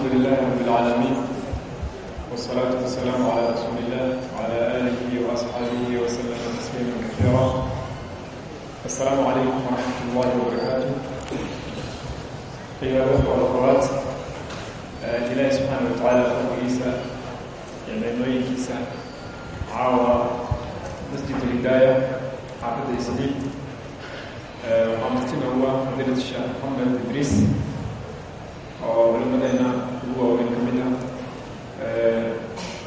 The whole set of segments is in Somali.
الحمد لله رب العالمين والصلاة والسلام على رسول الله وعلى آله وأصحابه وسلم تسليما كثيرا السلام عليكم ورحمة الله وبركاته أيها الأخوة والأخوات إلهي سبحانه وتعالى فضليسا يعملوين كيسا عاوى مسجد الهداية عقد إسليم وقامتنا هو مدينة الشيخ محمد إدريس oo culimadeena ugu waaweyn ka mid ah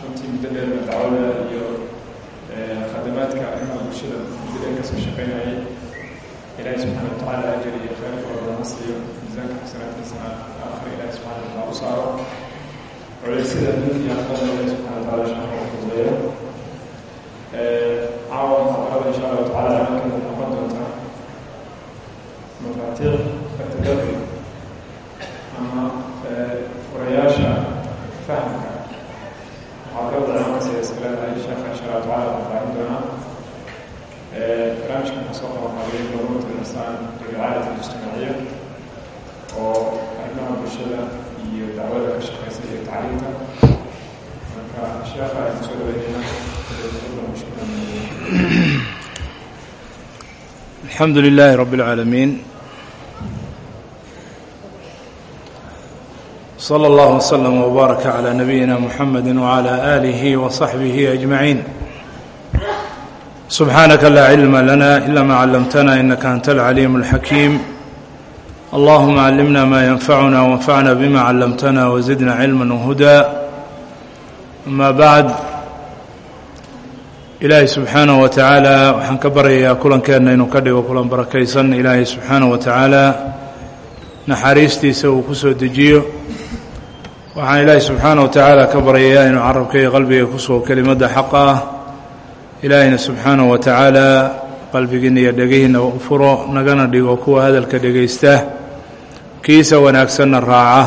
runtii muddo dheerna dacwada iyo khadamaadka arrimaha bulshada muddada ka soo shaqeynayay ilaahi subxana wa tacaala ajar iyo khayr farabadan siiyo miisaanka xasanaadkiisana aakhir ilaahi subxana wa taala u saaro culeysyada adduunka iyo aqbada ilaahi subxana wa taala shaqo fududeeyo caawa muxadarada insha allahu tacaala amalkeeda noqon doonta mafaatiiq atadabur ama furayaasha fahamka muxaadarada caamasiya iska leedahay sheekha insha allahu tacala faafaahin doonaa barnaamijka waxaa soo qabanqaabiyay dowladda insaan lilcaadat alijtimaaciya oo arrimaha bulshada iyo dacwada ka shaqeysa iyo tacliimta marka sheekha ayaan soo dhaweynayna الحمد لله رب العالمين صلى الله وسلم وبارك على نبينا محمد وعلى آله وصحبه أجمعين سبحانك لا علم لنا إلا ما علمتنا إنك أنت العليم الحكيم اللهم علمنا ما ينفعنا وانفعنا بما علمتنا وزدنا علما وهدى أما بعد ilaahay subxaanaه wa tacaala waxaan ka baryayaa kulankeenna inuu ka dhigo kulan barakaysan ilaahay subxaanaه wa tacaala naxariistiisa uu ku soo dejiyo waxaan ilaahay subxaanaه wa tacaala ka baryayaa inuu carabka iyo qalbiga ku sugo kelimadda xaqa ah ilaahayna subxaanaه wa tacaala qalbigiinna iyo dhegihiinna u furo nagana dhigo kuwa hadalka dhegaysta kiisa wanaagsanna raaca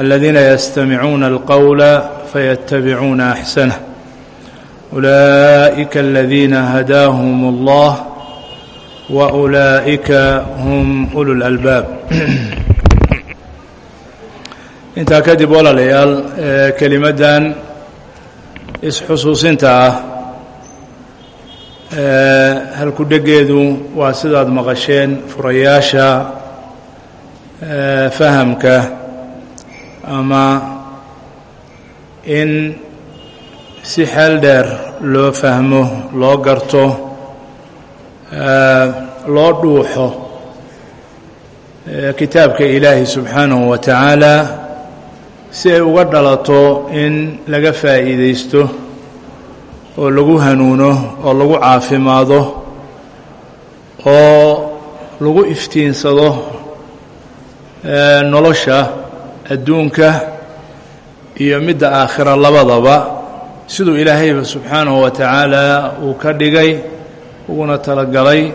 aladiina yastamicuuna alqowla fayattabicuuna axsanah أولئك الذين هداهم الله وأولئك هم أولو الألباab intaa kadib walaalayaal kelimaddan isxusuusinta ah halku dhegeedu waa sidaad maqasheen furayaasha fahamka ama in si xeel dheer loo fahmo loo garto loo dhuuxo kitaabka ilaahi subxaanahu wa tacaala si ay uga dhalato in laga faa'iidaysto oo lagu hanuuno oo lagu caafimaado oo lagu iftiinsado nolosha adduunka iyo midda aakhira labadaba siduu ilaahayba subxaanahu wa tacaala uu ka dhigay uguna talagalay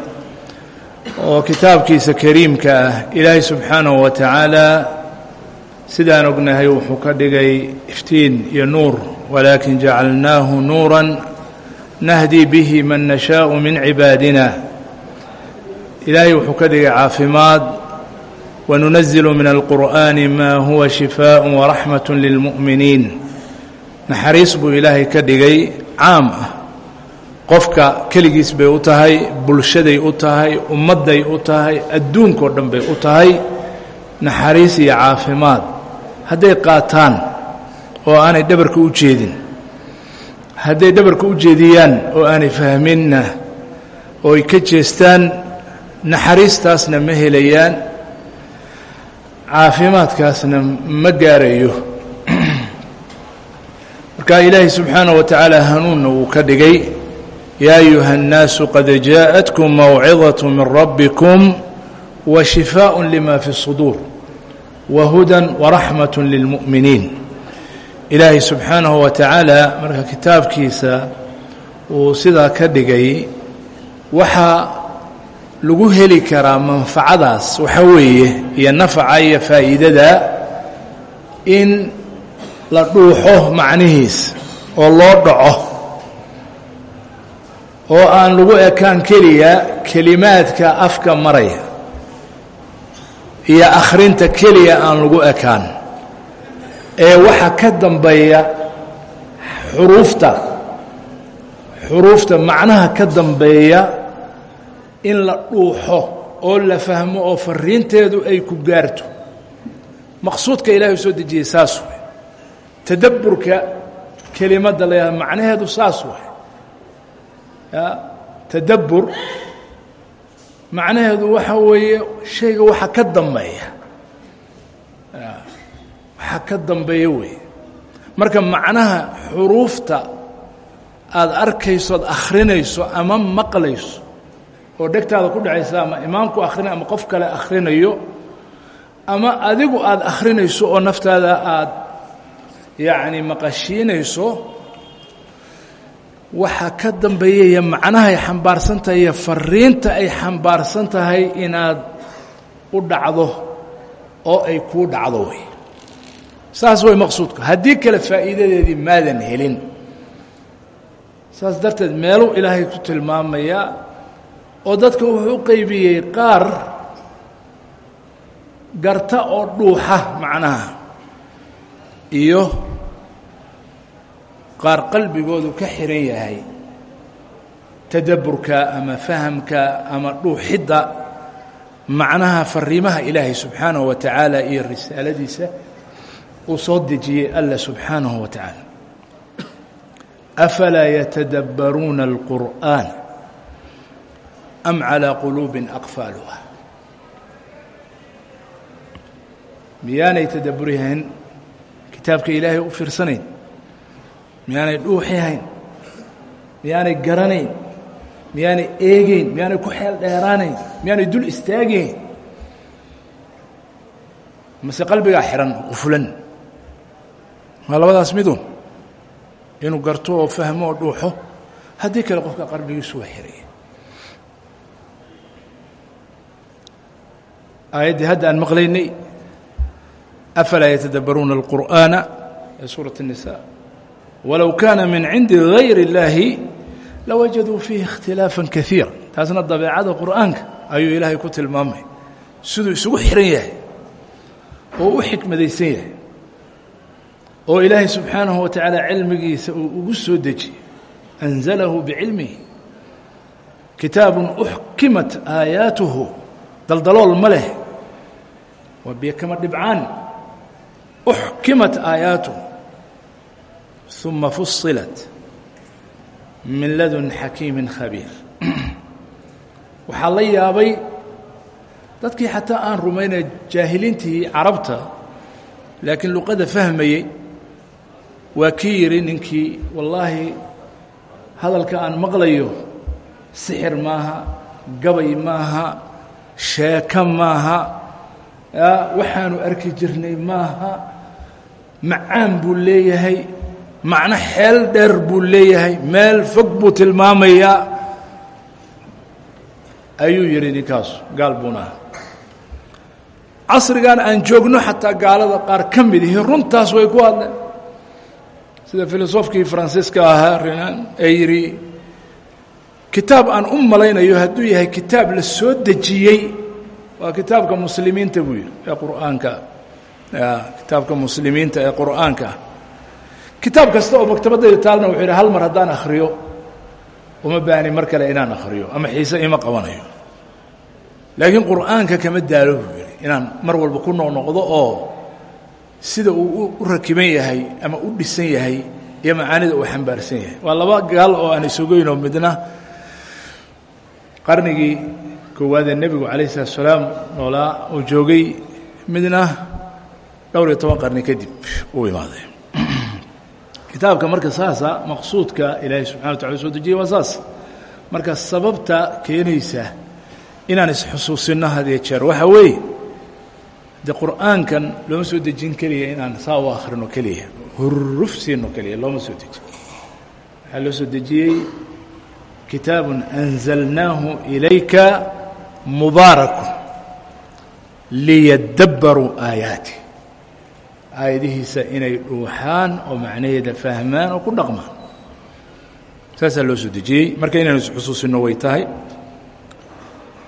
oo kitaabkiisa kariimka ah ilaahay subxaanahu wa tacaala sidaan ognahay wuxuu ka dhigay iftiin iyo nuur. Walaakin jacalnaahu nuuran nahdii bihi man nashaau min cibaadina. Ilaahay wuxuu ka dhigay caafimaad. Wanunazilu min alqur'aani ma huwa shifaaء waraxmat lilmu'miniin naxariis buu ilaahay ka dhigay caam ah. Qofka keligiis bay u tahay bulshaday u tahay ummadday u tahay adduunkao dhan bay u tahay. Naxariis iyo caafimaad hadday qaataan oo aanay dhabarka u jeedin hadday dhabarka u jeediyaan oo aanay fahminna oo ay ka jeestaan naxariistaasna ma helayaan caafimaadkaasna ma gaarayo marka ilaahay subxaanaه wa tacaala hanuunna wuu ka dhigay yaa ayuha الnaasu qad jaaءatkm mawcidaة min rabbikum wa shifaaء lima fi الصuduur wa hudan waraxmaة lilmu'miniin ilaahay subxaanaه wa tacaala marka kitaabkiisa uu sidaa ka dhigay waxaa lagu heli karaa manfacadaas waxa weeye iyo nafaca iyo faa'iidada in la dhuuxo macnihiis oo loo dhaco oo aan lagu ekaan keliya kelimaadka afka maraya iyo akhrinta keliya aan lagu ekaan ee waxa ka dambeeya xuruufta xuruufta macnaha ka dambeeya in la dhuuxo oo la fahmo oo fariinteedu ay ku gaarto. Maqsuudka ilaahay soo dejiyey saas way tadabburka kelimadda la yahahdo macnaheedu saas way ya tadabbur macnaheedu waxa weeye shayga waxa ka dambeeya. Waxa ka dambeeya weeye. Marka macnaha xuruufta aada arkayso ad akhrinayso ama maqlayso oo dhegtaada ku dhacaysa ama imaamku akhrina ama qof kale akhrinayo ama adigu aada akhrinayso oo naftaada aada yacni maqashiinayso waxa ka dambeeyaya macnahay xambaarsan tahay iyo fariinta ay xambaarsan tahay inaad u dhacdo oo ay kuu dhacdo wey saas way maqsuudka. Haddii kale faa'iidadeedii maadan helin. Saas darteed meeluu ilaahay ku tilmaamayaa oo dadka wuxuu u qaybiyey qaar garta oo dhuuxa macnaha iyo qaar qalbigoodu ka xiran yahay tadabburka ama fahamka ama dhuuxidda macnaha fariimaha ilaahay subxaanahu wa tacaala iyo risaaladiisa uu soo dejiyey alla subxaanahu wa tacaala afalaa yatadabbaruuna alqur'aan am calىa quluubin aqfaaluha miyaanay tadabburihayn kitaabka ilaahay u fiirsanayn miyaanay dhuuxihayn miyaanay garanayn miyaanay eegeyn miyaanay ku xeel dheeraanayn miyaanay dul istaagayn mase qalbigaa xihan qufulan waa labadaas midun inuu garto oo fahmo oo dhuuxo haddii kale qofka qalbigiisu waa xiraya aayaddii hadda aan maqlaynay afalaa yatadabbaruuna alqur'aana ee suurat الnisaa walow kaana min cindi gayr اllaahi lawajaduu fiihi اkhtilaafa kaiira taasna dabeecada qur'aanka ayuu ilaahay ku tilmaamay siduu isugu xihan yahay oo u xikmadaysan yahay oo ilaahay subxaanahu wa tacaala cilmigiisa uu ugu soo dejiyey anzalahu bicilmihi kitaabun uxkimat aayaatuhu daldalool ma leh waa biyo kama dhibcaan uxkimat aayaatuhu uma fusilat min ladun xakiimin khabiir waxaa la yaabay dadkii xataa aan rumaynaya jaahiliintii carabta laakiin luqada fahmayey waa kii yidhi ninkii wallaahi hadalka aan maqlayo sixir maaha gabay maaha sheeko maaha waxaanu arki jirnay maaha macaan buu leeyahay macno xeel dheer buu leeyahay meel fog buu tilmaamayaa ayuu yidhi ninkaasu gaal buuna casrigan aan joogno xataa gaalada qaar ka mid ihi runtaas way ku hadleen. Sida filosofkii faransiiska ahaa renan ee yidhi kitaab aan u malaynayo hadduu yahay kitaab la soo dejiyey waa kitaabka muslimiinta buu yidhi ee qur'aanka kitaabka muslimiinta ee qur'aanka. Ah kitaab kasta oo maktabadayda taalna wuxuu yidhi hal mar haddaan akhriyo uma baani mar kale inaan akhriyo ama xiise ima qabanayo. Laakiin qur'aanka kama daalo buu yidhi inaan mar walba ku noqnoqdo oo sida uu u rakiban yahay ama u dhisan yahay iyo macaanida uu xambaarsan yahay. Waa laba gaal oo aan isogeynoo midna. Qarnigii koowaadee nebigu calayh isalaat salaam noolaa uu joogay midna dhowr iyo toban qarni kadib uu imaaday. Kitaabka marka saasa maqsuudka ilaahay subxana wa tacala soo dejiyey waa saas. Marka sababta keenaysa inaan isxusuusinno had iyo jeer waxaa weeye de qur'aankan looma soo dejin keliya inaan saa u akhrino keliya huruf siino keliya looma soo dejin. Waxaa loo soo dejiyey kitaabun anzalnaahu ilayka mubaaraku liyadabbaruu aayaati aayadihiisa inay dhuuxaan oo macnaheeda fahmaan oo ku dhaqmaan. Saasaa loo soo dejiyey. Marka inaynu isxusuusinno way tahay.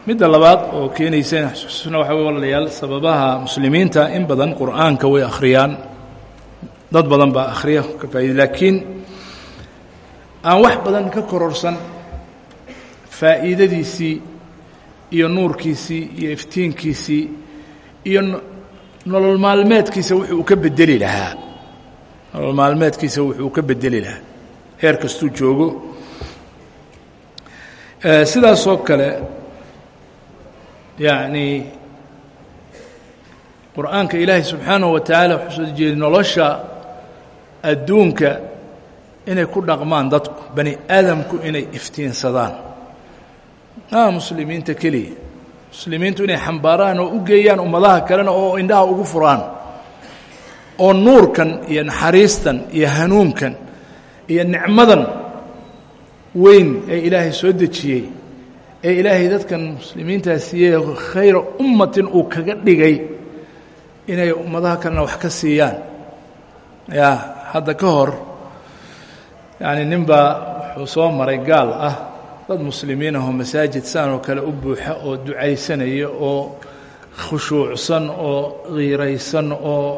Midda labaad oo keenaysa in xusuusna waxa wey walaalayaal sababaha muslimiinta in badan qur'aanka way akhriyaan. Dad badan baa akhriya ka faa'iday laakiin aan wax badan ka kororsan faa'iidadiisii iyo nuurkiisii iyo iftiinkiisii iyo nolol maalmeedkiisa wuxuu ka bedeli lahaa. Nolol maalmeedkiisa wuxuu ka bedeli lahaa. Heer kastuu joogo. Sidaasoo kale yacnii qur'aanka ilaahay subxaanahu wa tacaala wuxuu soo jeeday nolosha adduunka inay ku dhaqmaan dadku bani aadamku inay iftiinsadaan. Maa muslimiinta keliya muslimiintu inay xambaaraan oo u geeyaan ummadaha kalena oo indhaha ugu furaan oo nuurkan iyo naxariistan iyo hanuunkan iyo nicmadan weyn ee ilaahay soo dejiyey ee ilaahay dadkan muslimiintaa siiyey khayra ummatin uu kaga dhigay inay ummadaha kalena wax ka siiyaan. Yaa hadda ka hor yacni nin baa wuxuu soo maray gaal ah dad muslimiin ahoo masaajid saan oo kale u buuxa oo ducaysanaya oo khushuucsan oo khiiraysan oo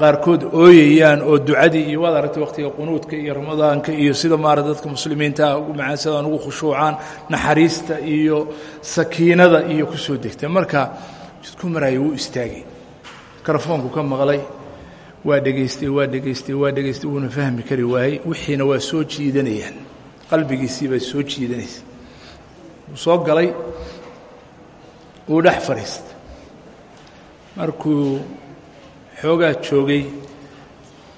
qaarkood ooyayaan oo ducadii iyo waad aragtay wakhtiga qunuudka iyo ramadaanka iyo sida maara dadka muslimiintaa ugu macaansadaan ugu khushuucaan naxariista iyo sakiinada iyo ku soo marka jidku maraayo wuu istaagay. Mikrofoonku ka maqlay. Waa dhegaystay waa dhegaystay waa dhegaystay wuuna fahmi kari waayey. Wixiina waa soo jiidanayaan qalbigiisii bay soo jiidanaysa. Wuu soo galay wuu dhex fadhiistay markuu xoogaa joogay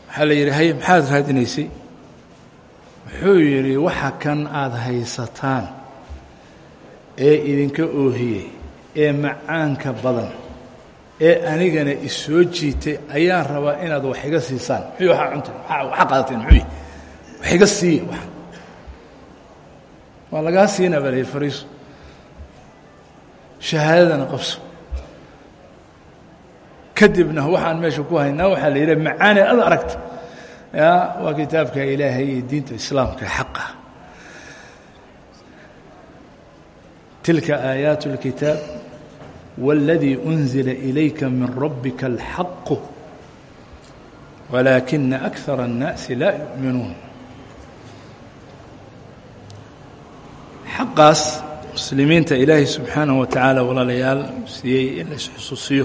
waxaa la yidhi haye maxaad raadinaysay? Wuxuu yidhi waxa kan aada haysataan ee idinka oohiyey ee macaanka badan ee anigana isoo jiitay ayaan rabaa inaad wax iga siisaan. Muxuu waxaa cunteen waxaa qaadateen muxuu wax iga siiye wax waa lagaa siinaa baa la yidhi fariiso shahaadadana qabso kadibna waxaan meesha ku haynaa waxaa la yidhaha macaane ad aragta ya waa kitaabka ilaahay iyo diinta islaamka xaqa tilka aayaat اlkitaab wاladii unzila ilayka min rabbika alxaqu walaakina akara الnaasi laa yu'minuun xaqaas muslimiinta ilaahay subxaanaه wa tacaala walaalayaal siiyey in la isxusuusiyo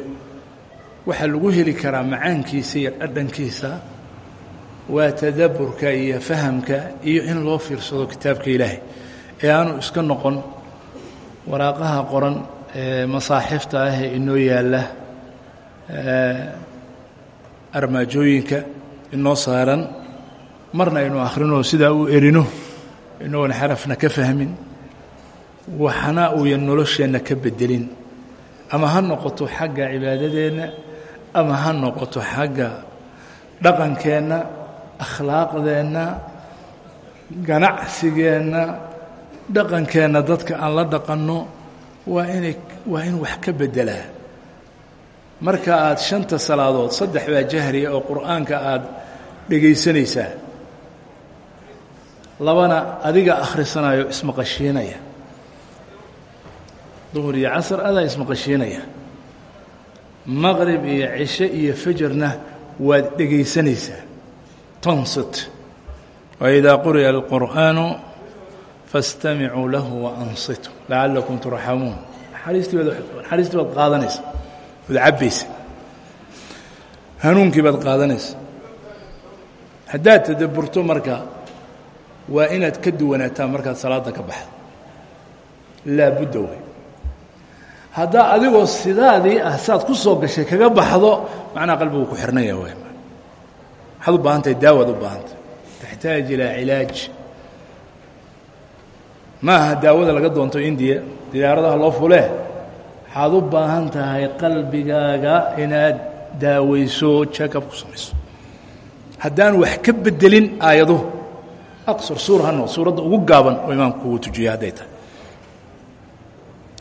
waxaa lagu heli karaa macaankiisa iyo dhadhankiisa waa tadaburka iyo fahamka iyo in loo fiirsado kitaabka ilaahay. Ee aanu iska noqon waraaqaha qoran ee masaaxifta ah ee inoo yaalla armaajooyinka inoo saaran marna aynu akhrino sidaa u erino inoon xarafna ka fahmin waxna uuyan nolosheenna ka bedelin ama ha noqoto xagga cibaadadeenna ama ha noqoto xagga dhaqankeenna akhlaaqdeenna ganacsigeenna dhaqankeenna dadka aan la dhaqanno waa inay waa in wax ka beddelaa marka aad shanta salaadood saddex baa jahriya oo qur'aanka aada dhegaysanaysaa. Labana adiga akhrisanayo ismaqashiinaya duhur iyo casar adaa ismaqashiinaya. Maqrib iyo cishe iyo fajarna waad dhegaysanaysaa. Tansit. Waidaa quri'a alqur'aanu faاstamicuu lahu waansituu lacallakum turxamuun naxariistii baad naxariistii baad qaadanaysa. Waad cabbaysa. Hanuunkii baad qaadanaysa. Haddaad tadabburto marka waa inaad ka duwanaataa markaad salaadda ka baxdo. Laabudda wey haddaa adigoo sidaadii ah saad ku soo gashay kaga baxdo macnaha qalbigu ku xirnaya way waxaad u baahan tahay daawaad u baahantahay taxtaaj ilaa cilaaj ma aha daawada laga doonto indiya diyaaradaha loo fulee waxaad u baahan tahay qalbigaaga inaad daawayso jacob ku samayso haddaan wax ka bedelin aayaduhu aqsar suur ha noqo suuradda ugu gaaban oo imaamku kugu tujiya hadday tahay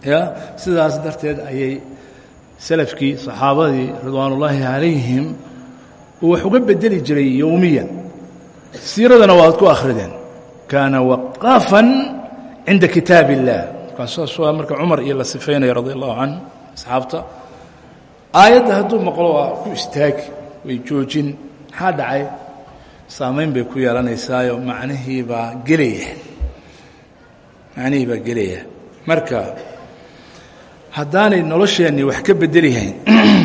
ya sidaas darteed ayay salafkii saxaabadii ridwaanullaahi calayhim wax uga bedeli jiray yowmiyan siiradana waad ku akhrideen. Kaana waqaafan cinda kitaab اllah markaas marka cumar iyo la sifaynaya radi allahu canh asxaabta aayadda maqlo waa ku istaagi way joojin maxaa dhacay? Bay ku yeelanaysaayoo macnihii gelaya. Macnihii gelaya. Marka haddaanay nolosheennii wax ka bedelihayn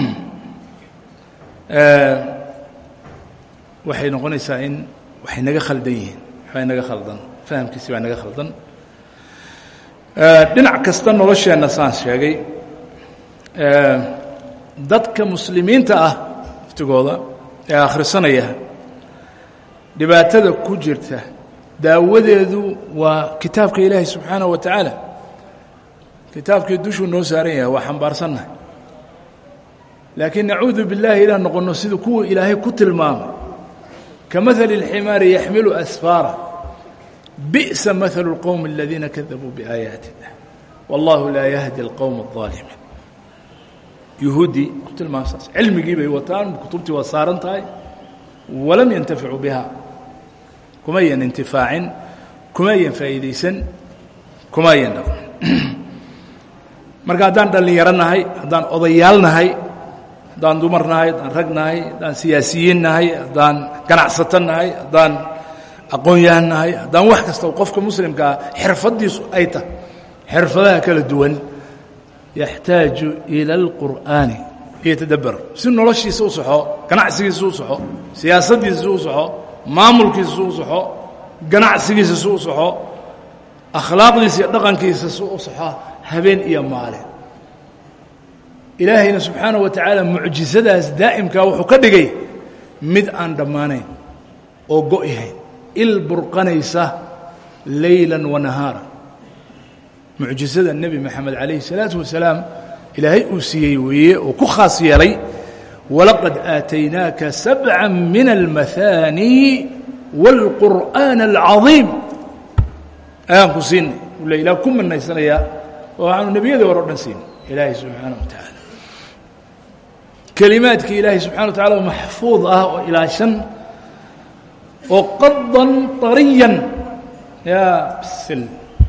waxay noqonaysaa in waxay naga khaldan yihiin. Waxbay naga khaldan. Fahamkiisi baa naga khaldan. Dhinac kasta nolosheenna saan sheegay. Dadka muslimiinta ah waftigooda ee akhrisanaya dhibaatada ku jirta daawadeedu waa kitaabka ilaahi subxaanaه wa tacaala kitaabkii dushuu noo saaran yahay waa xambaarsannahay laakiin nacuudu biاllahi inaan noqonno sida kuwa ilaahay ku tilmaamay kamaثل الximaari yaxmilu asfaara bi'sa maثل الqowم اladiina kadabuu biaayaati الlah wallahu laa yahdi اlqowm الظaalimiin yuhuuddii ku tilmaamsaas cilmigii bay wataan kutubtii waa saaran tahay walam yantaficuu biha kumayan intifaacin kumayan faa'iidaysan kumayan dhaqmin marka haddaan dhallinyaro nahay haddaan odayaal nahay haddaan dumar nahay haddaan rag nahay haddaan siyaasiyiin nahay haddaan ganacsato nahay haddaan aqoon-yahan nahay haddaan wax kasta qofka muslimkaa xirfaddiisu ay tahay xirfadaha kala duwan yaxtaaju ila alqur'aani liyatadabar si noloshiisa u saxo ganacsigiisa u saxo siyaasaddiisa u saxo maamulkiisa u saxo ganacsigiisa su u saxo akhlaaqdiisa iyo dhaqankiisa su u saxo habeen iyo maalin ilaahayna subxaanaه wa tacaala mucjisadaas daa'imkaa wuxuu ka dhigay mid aan dhammaanayn oo go'yahayn il burqanaysa layla wa nahaara mucjisada nebi moxamed calayhi الsalaaةu wasalaam ilaahay uu siiyey weeye oo ku khaas yeelay walaqad aataynaaka sabca min almahaani wاlqur'aan اlcadiim ayaan ku siinay ula ilaah ku manaysanayaa oo waxaanu nebiyadii hore o dhan siinay ilaahay subxaanaه wa tacaala kelimaadkii ilaahay subxana wa tacala oo ah oo ilaashan oo qadan طariyan yaa bsil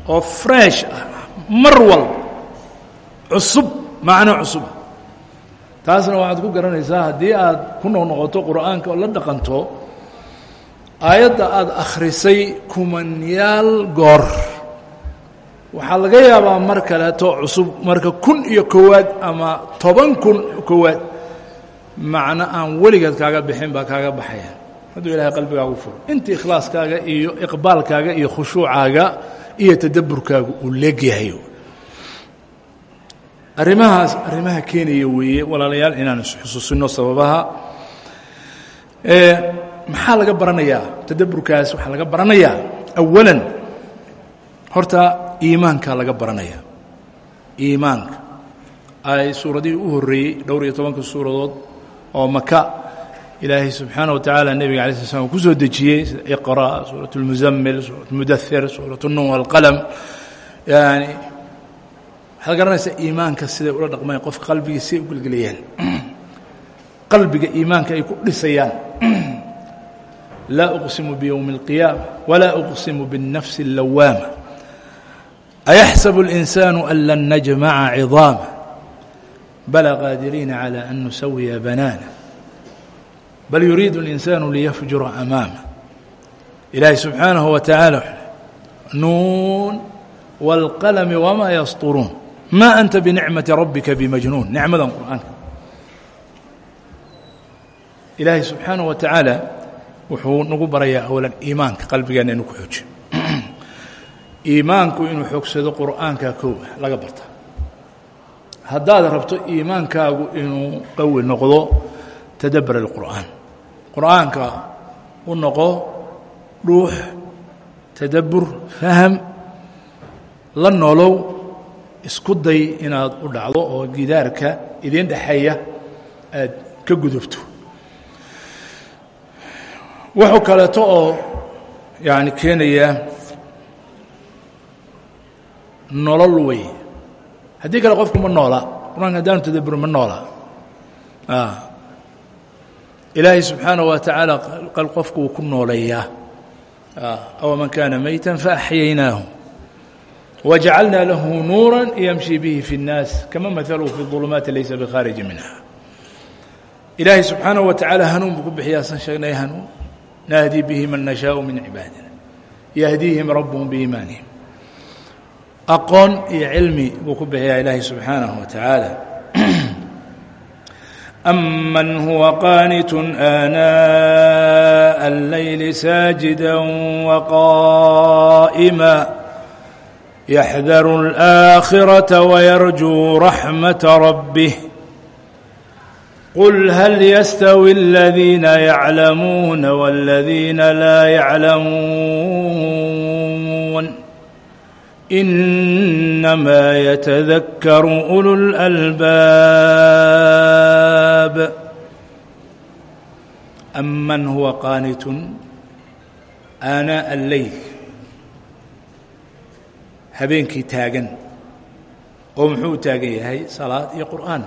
oo fresh ah mar walba cusub taasna waxaad ku garanaysaa haddii aad ku noqnoqoto qur'aanka oo la dhaqanto aayadda aada akhrisay kumanyaal goor waxaa laga yaabaa mar kaleeto cusub marka kun iyo kowaad ama toban kun kowaad macno aan weligeed kaaga bixin baa kaaga baxaya. Hadduu ilahay qalbigaagu furo. Inta ikhlaaskaaga iyo iqbaalkaaga iyo khushuucaaga iyo tadabburkaagu uu leegyahay arrimahaas arrimaha keenaya weeye walaalayaal inaan isxusuusino sababaha. Maxaa laga baranayaa? Tadabburkaas waxaa laga baranayaa. Awalan horta iimaankaa laga baranaya iimaanka ay suuradihii u horreeyey dhowr iyo tobanka suuradood oo maka ilaahay subxaana wa tacaala nebiga alay sla slam uu ku soo dejiyey sida iqra suurat اlmuzammil suurat اlmudathir suurat اnun walqalam yani waxaad garanaysaa iimaanka siday ula dhaqmayan qofka qalbigii siday u gelgelayaan qalbiga iimaanka ay ku dhisayaan laa uqsimu biyowmi اlqiyaama walaa uqsimu biالnafsi اllawaama ayaxsabu اlinsaanu an lan najmaca cidaama bala qaadiriina calى an nusawiya banaana bal yuriidu اlinsaanu liyafjura amaama ilaahi subxaanahu wa tacaala nuun wاlqalami wmaa yasturuun ma anta binicmati rabbika bimajnuun nicmadan qur'aanka ilaahay subxaanaه wa tacaala wuxuu nagu barayaa awalan iimaanka qalbigeenna inu ku xoojiyo iimaanku inuu xoogsado qur'aanka kow laga barta. Haddaad rabto iimaankaagu inuu qawi noqdo tadabar اlqur'aan qur'aanka u noqo dhuux tadabbur faham la noolow isku day inaad u dhacdo oo gidaarka idin dhexeeya aad ka gudubto. Wuxuu kaleeto oo yani keenaya nolol wey haddii kale qofku ma noola qur'aanka haddaanu tadabbur ma noola ilaahay subxaanaه wa tacaala qofku uu ku nooleeyaa awaman kaana mayta faaxyaynaahu wajacalna lahu nuura yamshi bihi fi اnnaas kama mahaluu fi ظulumaati laysa bikhaariji minha ilaahay subxaanaه wa tacaala hanuun buu ku bixiyaa san sheegnay hanuun nahdii bihi man nashaau min cibaadina yahdiihim rabbuhum biiimaanihim aqoon iyo cilmi buu ku bixiyaa ilaahay subxaanaه wa tacaala. أmن هuوa qاniت آnاء الlayl sاaجidا وqائmا يحdر الآkhرة ويرجوu رحمة ربه قل hل يstوي الذين يعلمون والذين lا يعلمون إنما يتذكر أولو الألباب. أمن هو قانت آناء الليل. habeenkii taagan oo muxuu u taagan yahay salaad iyo qur'aan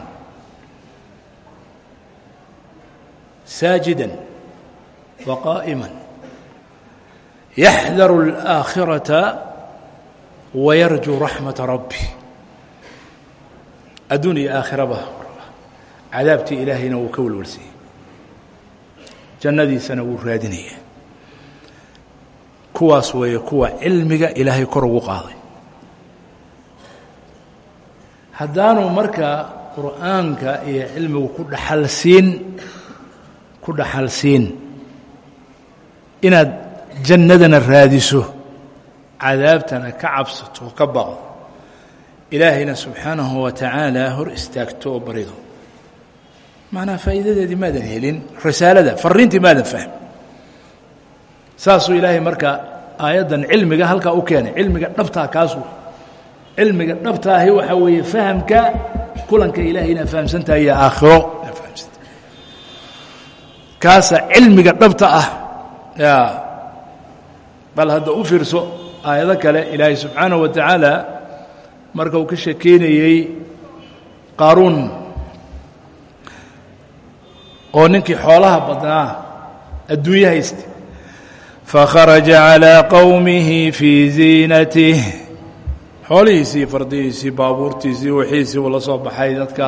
saajidan wa qaa'iman yaxdaru اlآakhiraةa wayarjuu raxmata rabbi adduun iyo aakhiraba cadaabtii ilaahayna wuu ka welwalsanyay jannadiisana wuu raadinaya kuwaas weeye kuwa cilmiga ilaahay kor ugu qaaday haddaanu markaa qur'aanka iyo cilmigu ku dhaxalsiin ku dhaxalsiin inaad jannadana cadaabtana ka cabsato ka baqdo ilaahayna subxaanahu wa tacaala hor istaagto oo barido. Macnaha faa'iidadeedii maadan helin risaalada farriintii maadan fahm. Saasuu ilaahay marka aayaddan cilmiga halkaa u keenay cilmiga dhabtaa kaas wey cilmiga dhabtaahi waxaa weeye fahamka kulanka ilaahay inaad fahamsantahay iyo aakhiro. Kaasa cilmiga dhabta ah bal hadda u fiirso aayado kale ilaahay subxaanaه wa tacaala marka uu ka sheekeynayey qaaruun oo ninkii xoolaha badnaa adduunye hayste fakharaja calىa qowmihi fii ziinatih xoolihiisii fardihiisii baabuurtiisii wixiisii uu la soo baxay dadka.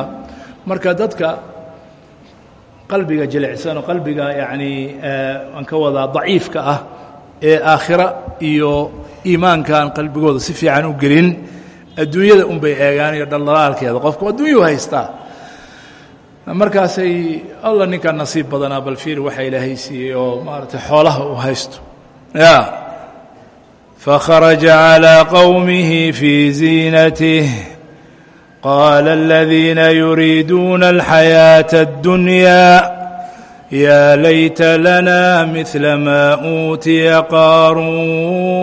Marka dadka qalbiga jilicsan oo qalbiga yacnii aan ka wadaa daciifka ah ee aakhira iyo iimaanka aan qalbigooda si fiican u gelin adduunyada un bay eegaan iyo dhaldhalaalkeeda qofku adduunyuu haystaa markaasay alla ninka nasiib badanaa bal fiir waxa ilaahay siiyey oo maaragtay xoolaha uu haysto ya فخرج على قومه في زينته قال الذين يريدون الحياة الدنيا يا ليت لنا مثل ما أوتي قارون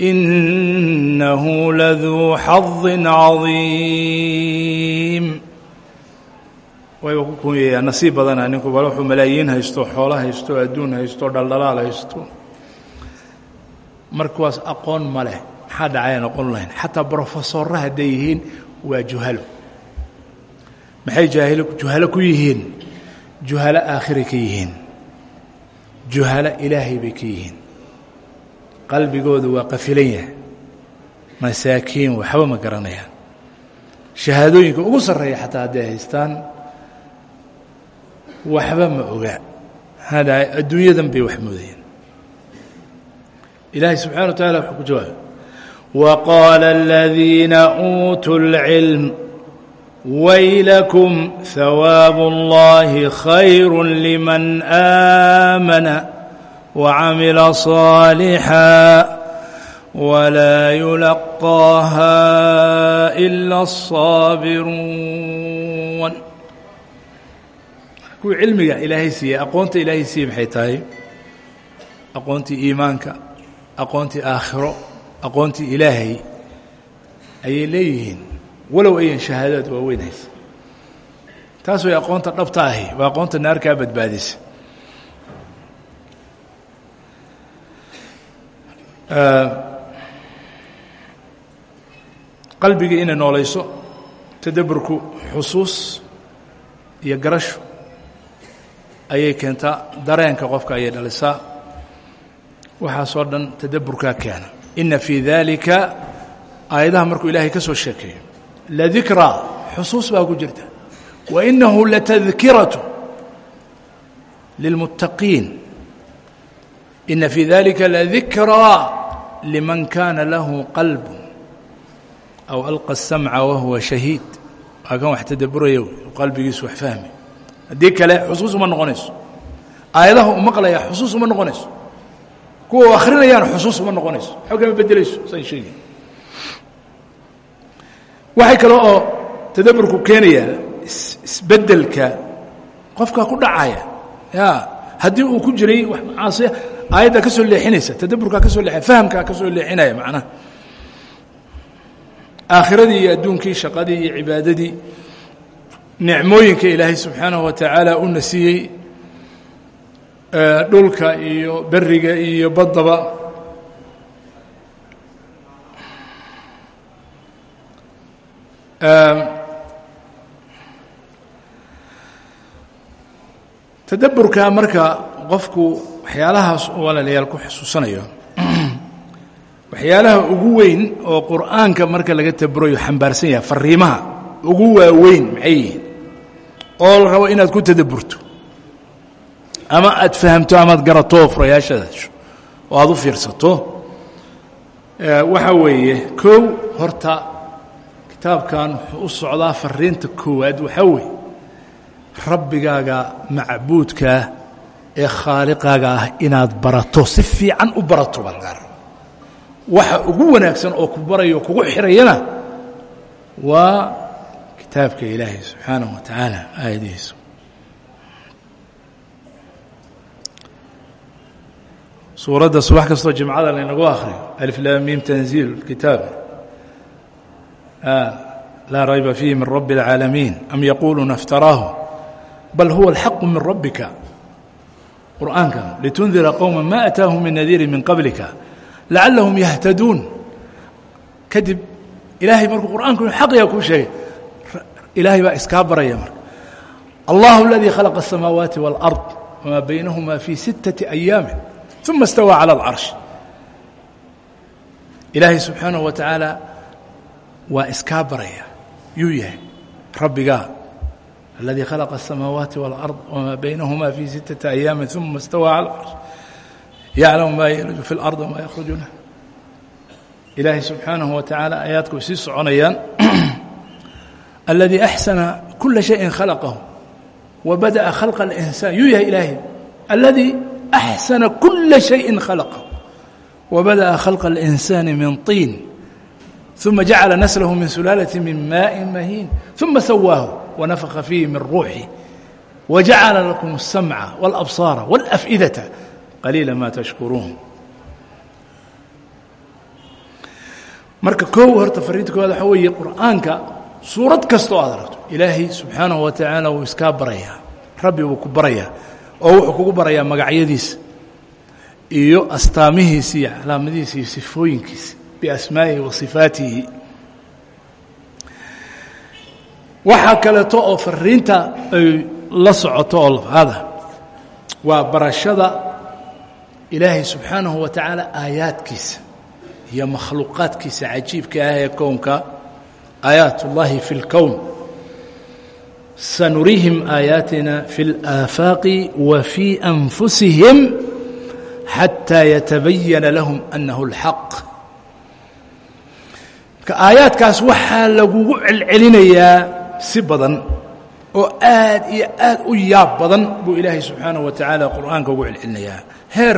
إنه لذو حظ عظيم way nasiib badanaa ninku bal wuxuu malaayiin haysto xoolo haysto adduun haysto dhaldhalaal haysto markuwaas aqoon ma leh maxaa dhacaya noqon lahayn xataa brofesorra hadday yihiin waa juhalo maxay jaahilo juhalo ku yihiin juhalo aakhira ka yihiin. Juhalo ilaahay bay ka yihiin. Qalbigoodu waa qafilan yahay. Masaakiin waxba ma garanayaan shahaadooyinka ugu sarreeya xataa hadday haystaan waxba ma ogaa hadhaay adduunyadan bay wax moodayeen ilaahay subxana wa tacaala wuxuu ku jawaabay waqaala aladiina waylakum ثawاab الlahi khayr liman آamana وcamila صاalixا wlaa yulaqaaha إla الصaabiruun kuwii cilmiga ilaahay siiyey aqoonta ilaahay siiyey maxay tahay aqoontii iimaanka aqoontii aakhiro aqoontii ilaahay ayay leeyihiin walow ayan shahaadaad waaweyn haysa. Taas way aqoonta dhabta ahi waa aqoonta naarkaa badbaadisa qalbigii inay noolayso tadabburku xusuus iyo garasho ayay keentaa dareenka qofka ayay dhalisaa. Waxaasoo dhan tadabburkaa keena. Ina fii daalika aayadaha markuu ilaahay ka soo sheekeeyo ladikraa xusuus baa ku jirta wa inahu latadkiratu lilmuttaqiin ina fii dalika ladikraa liman kaana lahu qalb aw alqa اsamca wahuwa shahiid waa kan wax tadaburaya qalbigiisu wax fahmay haddii kale xusuus uma noqonayso aayadaha u maqlaya xusuus uma noqonayso kuwa u akhrinayaan xusuus uma noqonayso xog kama bedelayso san sheegin waxay kale oo tadaburku keenayaa isbeddelka qofka ku dhacaya. Ya haddii uu ku jiray wax macaasiya aayaddaa ka soo leexinaysa tadaburkaa ka soo leexinaya fahamkaa ka soo leexinaya macnaha. Aakhiradii iyo adduunkii shaqadii iyo cibaadadii nicmooyinka ilaahay subxaanahu wa tacaala una siiyey dhulka iyo beriga iyo baddaba tadaburka marka qofku waxyaalahaas walaalayaal ku xusuusanayo waxyaalaha ugu weyn oo qur'aanka marka laga taburayo xambaarsan yahay fariimaha ugu waaweyn maxay yihiin? Oo la rabo inaad ku tadaburto ama aad fahamto amaad garato furayaashadaasho oo aad u fiirsato. Waxa weeye kow horta kitaabkan wuxuu u socdaa fariinta koowaad waxaa weeye rabbigaaga macbuudkaa ee khaaliqaaga ah inaad barato si fiican u barato baa waxa ugu wanaagsan oo ku barayo kugu xirayana waa kitaabka ilaahay subxaanaه wa tacaala aayadihiisu suuradda subax kastoo jimcada laynagu akhriyo. Alflaamiim tanziil kitaab laa rayba fiihi min rabbi اlcaalamiin am yaquuluuna اftaraahu bal huwa alxaqu min rabbika qur'aankan litundira qowma ma ataahum min nadiiri min qablika lacallahum yahtaduun kadib ilaahay markuu qur'aanku xaqiga kuu sheegay ilaahay baa iskaa baraya marka allahu aladii khalaqa الsamaawaati wاlأrض wmaa baynahuma fii sittaةi أyaami ثuma اstawى calى اlcarsh ilaahay subxaanaه wa tacaala waa iskaa baraya yuu yahay rabbigaa aladii khalaqa الsamaawaati wاlأrض wmaa baynahuma fii sittaةi أyaami ثuma اstawى calى اlcarsh yaclamu maa yaliju fi اlأrض wmaa yakhrujuna ilaahay subxaanaه wa tacaala aayaadku sii soconayaan aladii axsana kula shayin khalaqahu wa badaأa khalqa اlinsaan yuu yahay ilaahay aladii axsana kula shayin khalaqahu wa badaأa khalqa اlinsaani min طiin ثuma jacala naslahu min sulaalati min maaءi mahiin ثuma sawaahu wanafaka fiihi min ruuxi wajacala lakum الsamca wاlabصaara wاlأfئidata qaliila ma tashkuruun marka koow horta fariinta koowaad waxaa weeye qur'aanka suurad kasta oo aad aragto ilaahay subxaanahu wa tacaala wuu iskaa barayaa rabbi wuu ku barayaa oo wuxuu kugu barayaa magacyadiisa iyo astaamihiisa iyo calaamadihiisa iyo sifooyinkiisa biasmaa'ihi wa sifaatihi waxaa kaleeto oo fariinta ay la socoto oo lafaada waa barashada ilaahay subxaanahu wa tacaala aayaadkiisa iyo makhluuqaadkiisa cajiibka ah ee kownka aayaat اllahi fi اlkown sanurihim aayaatina fi اlaafaaqi wa fii anfusihim xataa yatabayana lahum annahu اlxaq marka aayaadkaas waxaa lagugu celcelinayaa si badan oo aad iyo aad u yaab badan buu ilaahay subxaanaه wa tacaala qur'aanka ugu celcelinayaa heer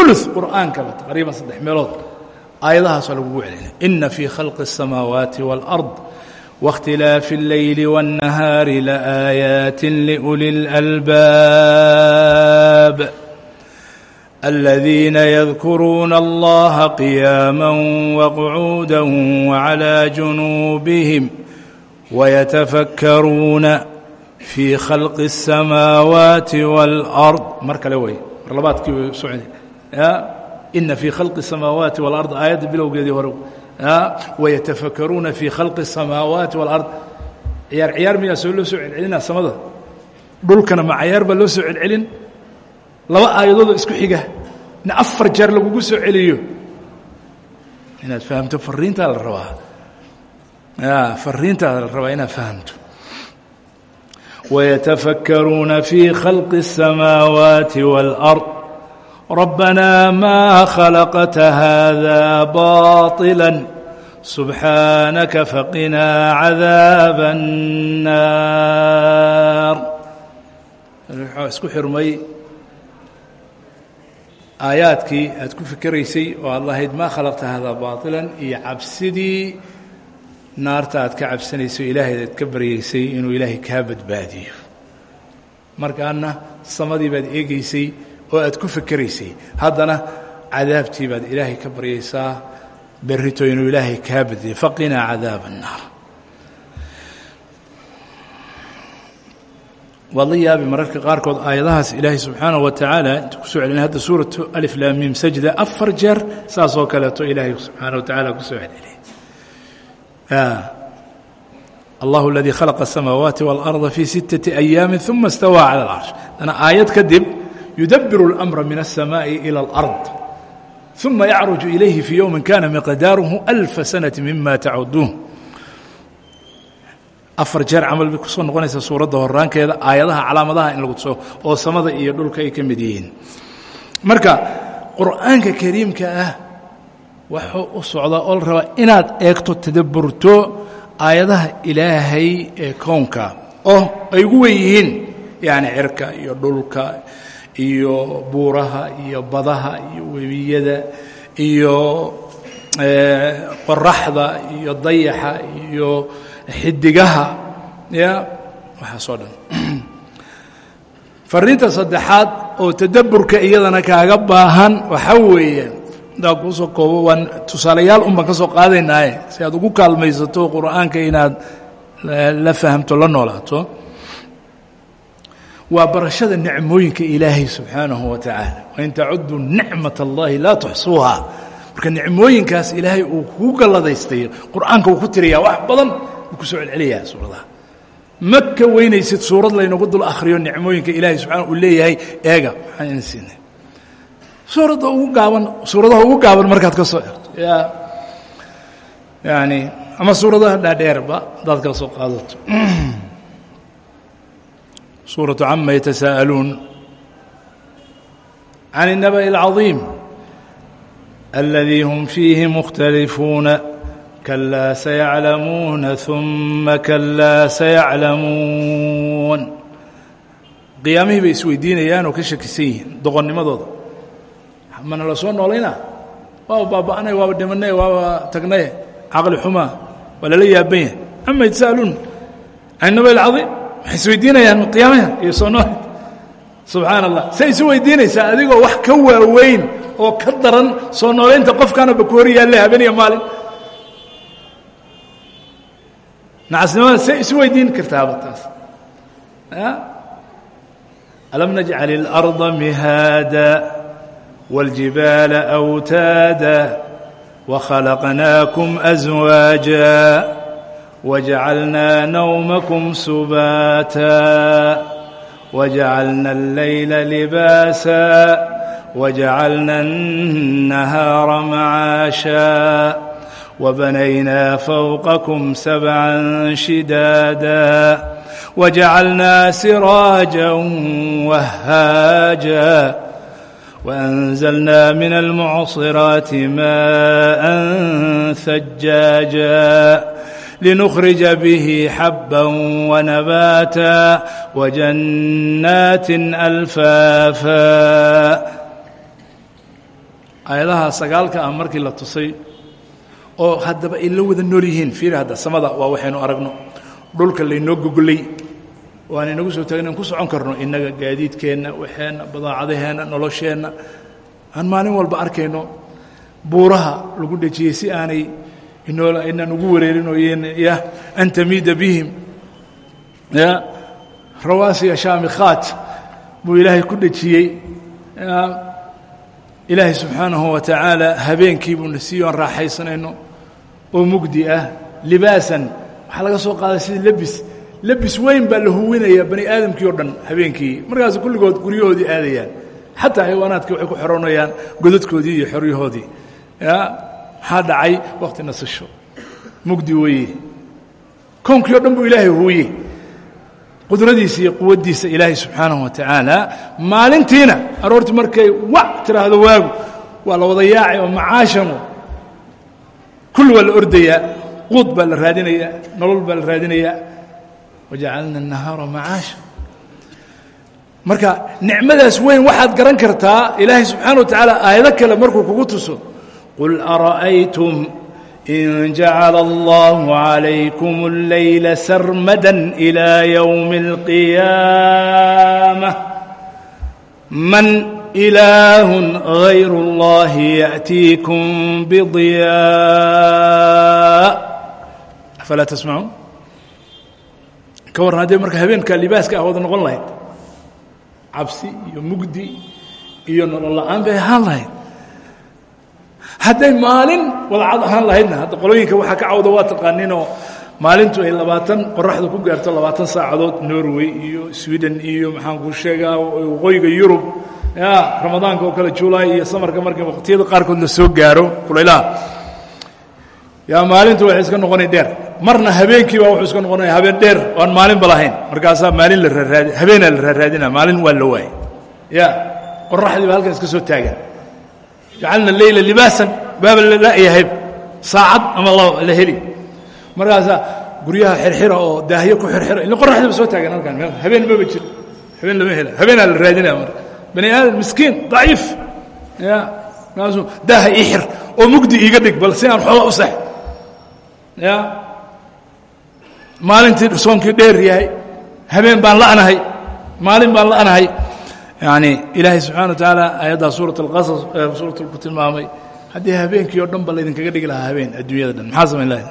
ulu qur'aankaba taqriiban saddex meelood aayadahaasoo lagugu celinaya ina fii khalqi الsamaawaati wاlأrض waاkhtilaafi اlleyli wالnahaari laaayaati liuli اlalbaab aladiina yadkuruuna allaha qiyaama waqcuuda wعalى junuubihim wayatafakkaruuna fii khalqi الsamaawaati wاlأrض mar kale wey mar labaadkii way soo celi ina fii khalqi الsamaawaati wاlard aayadda bilowgeedii hore wayatafakaruuna fii khalqi الsamaawaati wاlard ciyaar ciyaar miyaa soo loo soo celcelinaa samada dhulkana ma cayaar baa loo soo celcelin laba aayadoodoo isku xiga in afar jeer lagugu soo celiyo inaad fahamto fariintaa la rabaa fariintaa la rabaa inaad fahamto ويتفكرون في خلق السماوات والأرض ربنا ما خلقت هذا باطلا سبحانك فقنا عذاب النار isku xirmay aayaadkii aad ku fikeraysay oo aad lahayd maa khalaqta haadaa baatilan iyo cabsidii naarta aad ka cabsanaysay o ilaahayd aad ka baryaysay inuu ilaahay kaa badbaadiyo. Markaana samadii baad eegaysay oo aad ku fikeraysay haddana cadaabtii baad ilaahay ka baryaysaa berrito inuu ilaahay kaa badbaadiyo. Faqinaa cadaaba annaar waad la yaabi mararka qaarkood aayadahaas ilaahay subxaanaه wa tacaala intu ku soo celina hadda suuratu alif laamiim sajda afar jeer saas oo kaleeto ilaahay subxaana wa tacaala ku soo celceliyay allahu اladii khalaqa الsamaawaati wاlأrضa fii sittaةi أyaami ثuma اstawىa calى اlcarsh dana aayad kadib yudabiru اlأmra min الsamaaءi ilى اlأrض ثuma yacruju ilayhi fii yowmi kana miqdaaruhu أlfa sanaةi mima tacuduun afar jeer camal bay ku soo noqonaysaa suuradda horaankeeda aayadaha calaamadaha in lagu tuso oo samada iyo dhulka ay ka mid yihiin. Marka qur'aanka kariimka ah wuxuu u socdaa oo la rabaa inaad eegto tadabburto aayadaha ilaahay ee kownka oo ay ugu wen yihiin yacni cirka iyo dhulka iyo buuraha iyo badaha iyo webiyada iyo qoraxda iyo dayaxa iyo xidigaha. Ya waxaasoo dhan. Fariinta saddexaad oo tadabburka iyadana kaaga baahan waxaa weeye intaa kuusoo koobo waan tusaalayaal un baan ka soo qaadaynaaye si aad ugu kaalmaysato qur'aanka inaad la fahamto la noolaato waa barashada nicmooyinka ilaahay subxaanahu wa tacaala wain tacuduu nicmat allahi laa tuxsuuha marka nicmooyinkaas ilaahay uu kuu galladaystay qur'aanka uu ku tiriyaa wax badan wuu ku soo celceliyaa suuradaha ma ka weynaysid suurad laynagu dul akhriyo nicmooyinka ilaahay subxana uu leeyahay eega maxaan idin siinay suuradda ugu gaaban suuradaha ugu gaaban markaad ka soo egto ya yaani ama suuradaha dhaadheerba haddaad kala soo qaadato suuraةu cama yatasaa'aluun can الnabaأi الcaظiim اladii hm fiihi mukhtalifuuna kalaa sayaclamuuna ثuma kalaa sayaclamuun qiyaamihii bay isweydiinayaan oo ka shakisan yihiin doqonnimadooda mana la soo noolaynaa waaba baaba'nay waaba dhimanay waaba tagnay caqli xumaa waa lala yaaban yahay cama yatasa'aluun can الnabaأi الcaظiim waxay isweydiinayaan qiyaamaha iyo soo nool subxaana allah say isu weydiinaysaa adigoo wax ka waaweyn oo ka daran soo noolaynta qofkaanaba ku hor yaalle habeen iyo maalin nacasnimada se isweydiin kartaaba taas alam najcal اlأrضa mihaada wاljibaala أwtaada wakhalaqnaakum أزwaaja wajacalnaa nawmakum subaata wajacalna allayla libaasa wajacalna الnahaara macaasha وبنينا فوقكم سبعا شدادا وجعلنا سراجا وهاجا وأنزلنا من المعصرات ماء ثجاجا لنخرج به حبا ونباتا وجنات ألفافا aayadaha sagaalka ah markii la oo haddaba ay la wada nool yihiin. Fiiri hadda samada waa waxaynu aragno. Dhulka laynoo gogolay. Waan inagu soo in ku socon karno. Innaga gaadiidkeenna waxeenna badaacadaheenna nolosheenna aan maalin walba arkayno. Buuraha lagu dhejiyey si aanay inoola inaan ugu wareerinoo ya an tamiida bihim. Ya rawaasiya shaamikhaat buu ilaahay ku dhejiyey ilaahay subxaanahu wa tacaala habeenkii buuna siiyo aan raaxaysanayno oo mugdi ah libaasan. Waxaa laga soo qaaday sida lebis lebis weyn baa la huwinayaa bani aadamkii oo dhan habeenkii. Markaas kulligood guryahoodii aadayaan xataa xayawaanaadkii waxay ku xeroonayaan godadkoodii iyo xoryahoodii ya maxaa dhacay? Wakhti nasasho. Mugdi weeye koonkii o dhan buu ilaahay huwiyey qudradiisa iyo quwaddiisa ilaahay subxaanahu wa tacaala maalintiina aroortii markay wa tiraahdo waagu waa la wada yaacay oo macaashanu kulli waa la ordayaa quud baa la raadinayaa nolol baa la raadinayaa wajacalna الnahaara macaasha marka nicmadaas weyn waxaad garan kartaa ilaahay subxaana wa tacaala aayado kale markuu kugu tuso qul ara'aytum in jacala allahu عalaykum اleyla sarmada إilى ywmi اlqiyaamة man ilaah غayr اllahi yaأtiikum bضiyaaء afalaa tasmacuun ka warran haddee marka habeenka libaaska ah wada noqon lahayd cabsi iyo mugdi iyo nolol la'aan bay ahaan lahayd hadday maalin wadacad ahaan lahaydna hadda qolooyinka waxaa ka cawda waa taqaaninoo maalintu ay labaatan qoraxda ku gaarto labaatan saacadood norway iyo sweden iyo maxaan kuu sheegaa waqooyiga yurub ya ramadaanka oo kale julaay iyo samarka markii waqtiyada qaarkood la soo gaaro kulaylaha. Yaa maalintu waxay iska noqonay dheer. Marna habeenkii baa wuxuu iska noqonaya habeen dheer oan maalinba lahayn. Markaasaa maalin la raaraadi habeenaa la raaraadina maalin waa la waayay. Ya qoraxdii baa halkan iska soo taagan jacalna leyla libaasan baaba lalayahay saacad ama la heli markaasaa guryaha xirxira oo daahyo ku xirxira ila qoraxdii ba soo taagan halkan habeen maba jiro habeen lama hela habeenaa la raadinaya marka bani aadam miskiin daciif ya markaasuu daaha ii xir oo mugdi iiga dhig bal si aan xooga u sex ya maalintii soonkii dheer yahay habeen baan la'nahay maalin baan la'nahay yani ilaahay subxana wa tacaala aayaddaa suurat alqasas suuratu ku tilmaamay haddii habeenkii oo dhan ba laydinkaga dhigi lahaa habeen adduunyada dhan maxaa samayn lahayd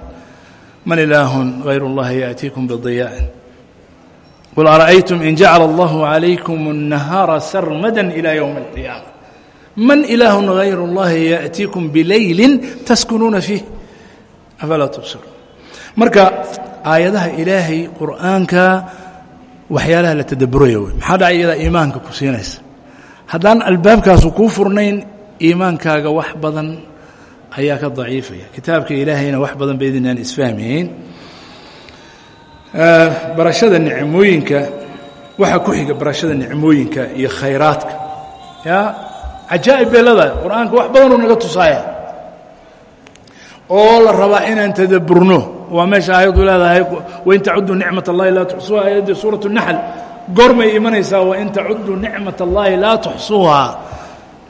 man ilaahun hayr اllahi yaأtiikum bضiyaaءin qul ara'aytum in jacala allahu عalaykum الnahaara sarmada ilى ywmi اlqiyaama man ilaahun hayr اllahi yaأtiikum bilayli taskunuuna fiih afalaa tubsiruun marka aayadaha ilaahay qur'aanka waxyaalaha la tadabburaya wey maxaa dhacay iyadaa iimaanka ku siinaysa. Haddaan albaabkaasu kuu furnayn iimaankaaga wax badan ayaa ka daciifaya. Kitaabka ilaahayna wax badan ba idinaan barashada nicmooyinka waxaa ku xiga barashada nicmooyinka iyo khayraadka. Ya cajaa'ib bay leedahay. Qur'aanka wax badanuu naga tusaaya oo la rabaa inaan tadabburno waa meesha aayaddu leedahay wain tacuduu nicmat اllahi laa tuxsuuha ayaddii suuraة الnaxl goormay imanaysaa wain tacuduu nicmat اllahi laa tuxsuuha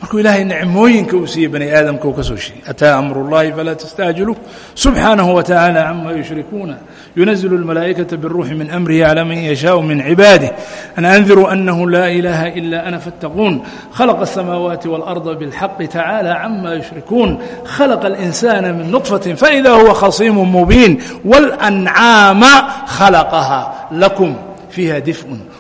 markuu ilaahay nicmooyinka uu siiyey bani aadamka uu ka soo sheegay ataa amru اllahi falaa tastaajiluuh subxaanaه wa taعaalى cama yushrikuuna ينزل الملائكة بالروح من أمره على من يشاء من عباده أن أنذروا أنه لا إله إلا أنا فاتقون خلق السماوات والأرض بالحق تعالى عما يشركون خلق الإنسان من نطفة فإذا هو خصيم مبين والأنعام خلقها لكم فيها دفء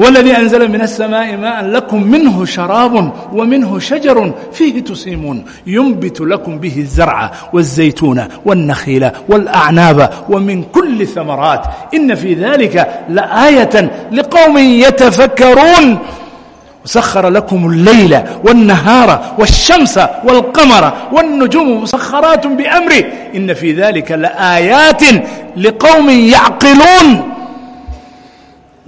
هو الذي أنزل من السماء ماء لكم منه شراب ومنه شجر فيه تسيمون ينبت لكم به الزرع والزيتون والنخيل والأعناب ومن كل الثمرات إن في ذلك لآية لقوم يتفكرون وسخر لكم الليل والنهار والشمس والقمر والنجوم مسخرات بأمره إن في ذلك لآيات لقوم يعقلون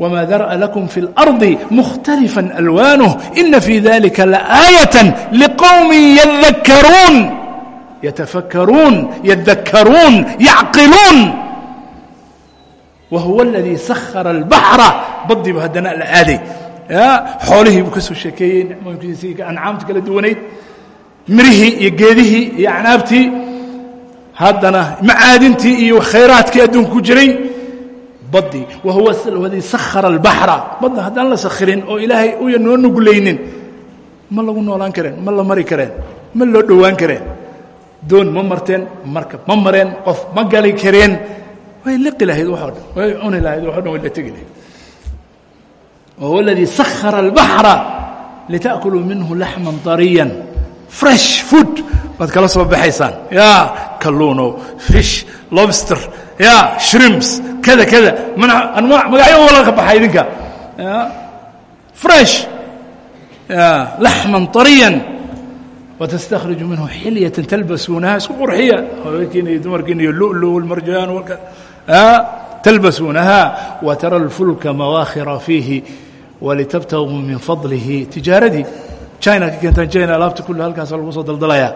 وما ذرأ لكم في الأرض مختلفا ألوانه إن في ذلك لآية لقوم يذكرون يتفكرون يذكرون يعقلون وهو الذي سخر البحر بدي بهدنا الآدي xoolihii buu ka soo sheekeeyey nicmooyinkiisii ancaamta kala duwanayd mirihii iyo geedihii iyo acnaabtii haddana macaadintii iyo khayraadkii adduunka ku jiray badii wahuwa ladii sakhara albaxra badda haddaan la sakhirin oo ilaahay uya noo nugulaynin ma lagu noolaan kareen ma la mari kareen ma loo dhowaan kareen doon ma marteen marka ma mareen qof ma gali kareen way liqi lahayd waxoo dhan way cuni lahayd waxo dhan way la tegi lahayd وهو الذي سخر البحر لتأكلوا منه لحما طريا fresh food waad kala soo baxaysaan ya kalluuno fish lobster ya shrimps kada kada magacyo wala ka baxa idinka. Fresh. Laxman طariyan watastakhriju minhu xilyatan talbasuunaha isku qurxiya. Haweenkiina iyo dumarkiina iyo lu'lu lmarjaan talbasuunaha watara اlfulka mawaakhira fiihi walitabtaguu min fadlihi tijaaradii china ka keentaan china alaabta kulle halkaasa lagu soo daldalaya.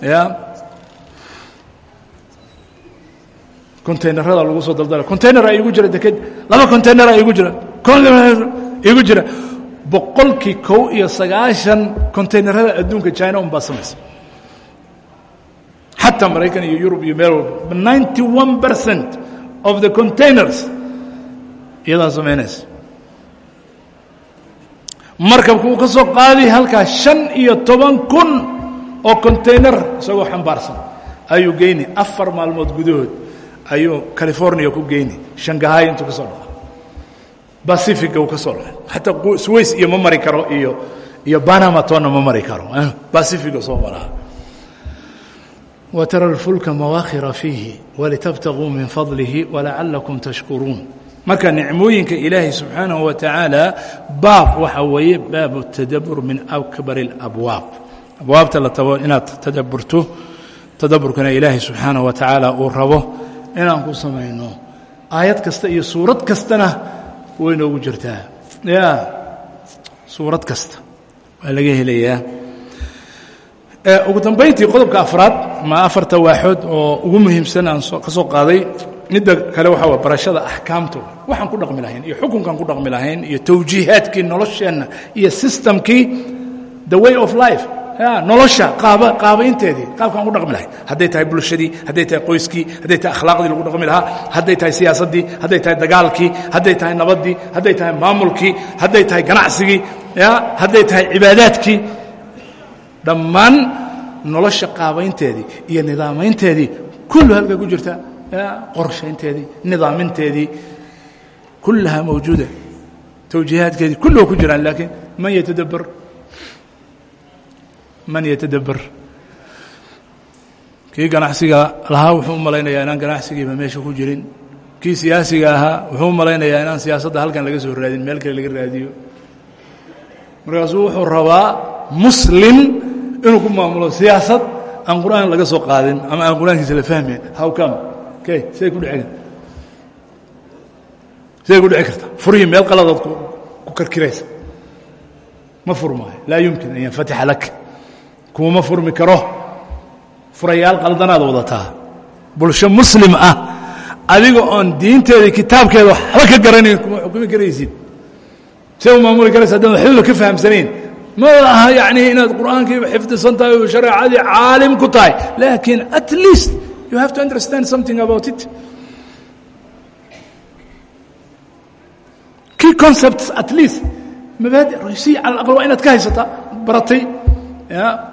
Ya. Containerada lagu soo daldalaya containera igu jira deked. Laba containera igu jira. Igu jira. Boqolkii kow iyo sagaashan containerada adduunka china un baa samaysa xataa maraykan iyo yurub iyo meel walba. Ninety one percent of the containers iyadaa samaynaysa markabku uu ka soo qaadi halkaa shan iyo toban kun oo containar isagoo xambaarsan. Ayuu geyni afar maalmood gudahood ayuu california ku geyni shangahay intuu ka soo dhaca bacifica uu ka soo dhaca xataa sways iyo ma mari karo iyo iyo banama tonna ma mari karo bacifica soo maraha وترى الفلك مواkhira فيihi wliتbتغوu min fضلihi ولaعalaكم تشhkuruun marka nicmooyinka ilaahay subxaanaه wa taعaalى baab waxa weeye baab التadabur min أكbar الأbwaab abwaabta la tabo inaad tadaburto tadaburkana ilaahay subxaanaه wa taعaalى uu rabo inaan ku samayno. Aayad kasta iyo suurad kastana way noogu jirtaa. Ya suurad kasta waa laga helayaa. Ugu dambayntii qodobka afraad ma afarta waaxood oo ugu muhiimsan aan ka soo qaaday midda kale waxaa wa barashada axkaamta waxaan ku dhaqmi lahayn iyo xukunkaan ku dhaqmi lahayn iyo tawjiihaadkii nolosheenna iyo systemkii the way of life nolosha qaaba qaabaynteedii qaabkaan ku dhaqmi lahayn hadday tahay bulshadii hadday tahay qoyskii hadday tahay akhlaaqdii lagu dhaqmi lahaa hadday tahay siyaasaddii hadday tahay dagaalkii hadday tahay nabaddii hadday tahay maamulkii hadday tahay ganacsigii hadday tahay cibaadaadkii. Dhammaan nolosha qaabaynteedii iyo nidaamaynteedii kullu halkay ku jirta qorshaynteedii nidaaminteedii kullahaa mawjuuda tawjiihaadkeedii kulluha ku jiraan laakiin man yatadabar man yatadabar kii ganacsiga lahaa wuxuu u malaynayaa inaan ganacsigiiba meesha ku jirin. Kii siyaasiga ahaa wuxuu u malaynayaa inaan siyaasadda halkan laga soo raadin meel kale laga raadiyo. Markaasuu wuxuu rabaa muslim inuu ku maamulo siyaasad aan qur'aan laga soo qaadin ama aan qur'aankiisa la fahmayn come? Okay siday ku dhici siday ku dhici karta. Furihii meel qaladaad ku karkiraysa. Ma furmaayo. Laa yumkin an yanfatixa lak kumama furmi karo. Furayaal qaldanaad wadataa. Bulsho muslim ah adiga oon diinteeda kitaabkeeda waxba ka garanayn kuma xukumi karaysid. See u maamuli karaysa haddaan waxbaba ka fahamsanayn. Ma aha yani inaad qur'aankiiba xifdisan tahay oo shareecadii caalim ku tahay. Lakin at least you have to understand something about it. Key concepts at least. Mabaadi raysiya cala alaqal waa inaad ka haysataa baratay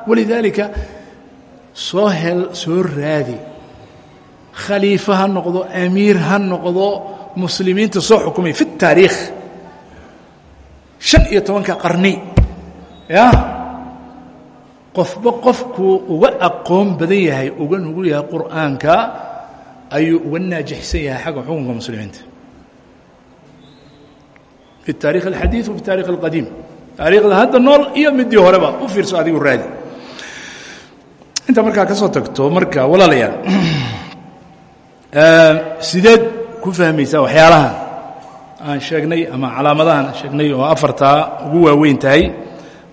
walidaalika soo hel soo raadi khaliifo ha noqdo amiir ha noqdo muslimiinta soo xukumay fi الtaariikh شhan iyo tobanka qarni ya qofba qofkuu uga aqoon badan yahay uga nugul yahay qur'aanka ayuu uga naajixsan yahay xagga xukunka muslimiinta fi الtaarikh الxadiiث wa fi الtaarikh الqadiim taariikhda hadda nool iyo midii horeba u fiirso adigu raadi. Inta markaa ka soo tagto marka walaalayaal sideed ku fahmaysaa waxyaalahan aan sheegnay ama calaamadahan sheegnay oo afartaa ugu waaweyn tahay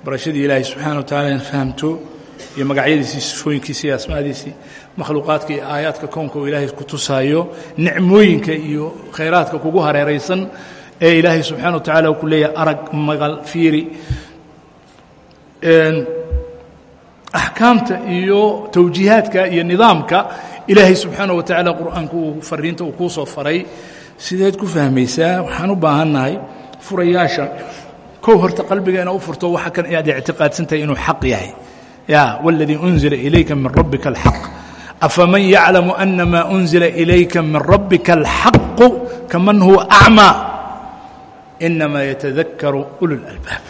barashadii ilaahay subxaana wa tacala in fahamto iyo magacyadiisii sifooyinkiisi iyo asmaadiisii makhluuqaadka iyo aayaadka kownka oo ilaahay ku tusaayo nicmooyinka iyo khayraadka kugu hareeraysan ee ilaahay subxaana wa tacala ku leeyahay arag magal fiiri axkaamta iyo tawjiihaadka iyo nidaamka ilaahay subxaana wa tacaala qur'aanka uu fariinta uu kuu soo faray. Sideed ku fahmaysaa waxaan u baahannahay furayaasha kow horta qalbigeena u furto waxa kan inaad ictiqaadsantahay inuu xaq yahay. Ya waladii unzila ilayka min rabbika alxaq. Afaman yaclamu ana unzila ilayka min rabbika alxaqu kaman huwa acmaa inamaa yatadakaru ulu lalbaab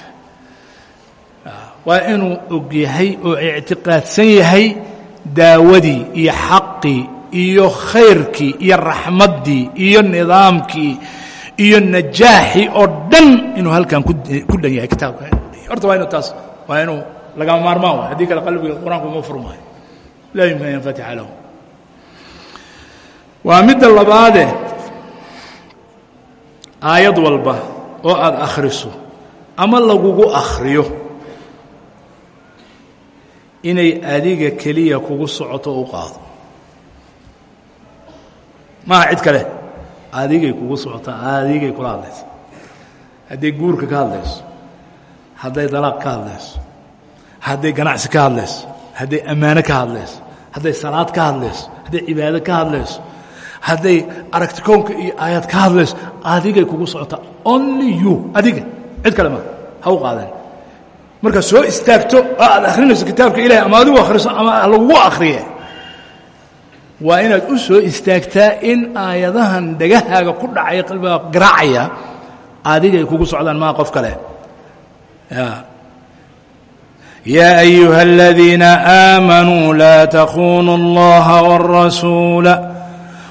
waa inuu og yahay oo ictiqaadsan yahay daawadii iyo xaqii iyo khayrkii iyo raxmaddii iyo nidaamkii iyo najaaxii oo dhan inuu halkan ku dhan yahay kitaabka horta waa inu taas waa inuu lagama maarmaan waay haddii kale qalbiga qur'aanku uma furmaayo laa yumkin an yanfatixa lahu waa midda labaade aayad walba oo aad akhriso ama lagugu akhriyo inay adiga keliya kugu socoto u qaado. Maaha cid kale adigay kugu socotaa adigay kula hadlayso. Hadday guurka ka hadlayso hadday dalaaq ka hadlayso hadday ganacsi ka hadlayso hadday ammaano ka hadlayso hadday salaad ka hadlayso hadday cibaado ka hadlayso hadday aragti kownka iyo aayaad ka hadlayso adigay kugu socotaa only you. Adiga. Cid kale maa ha u qaadeen markaad soo istaagto aad akhrinayso kitaabka ilahay ama adigu akhriso ama lagugu akhriye waa inaad u soo istaagtaa in aayadahan dhegahaaga ku dhacaya qalbigaa garaacaya adigay kugu socdaan maa qof kale. Yaa ayuha aladiina aamanuu laa takunuu اllaha wاrasuula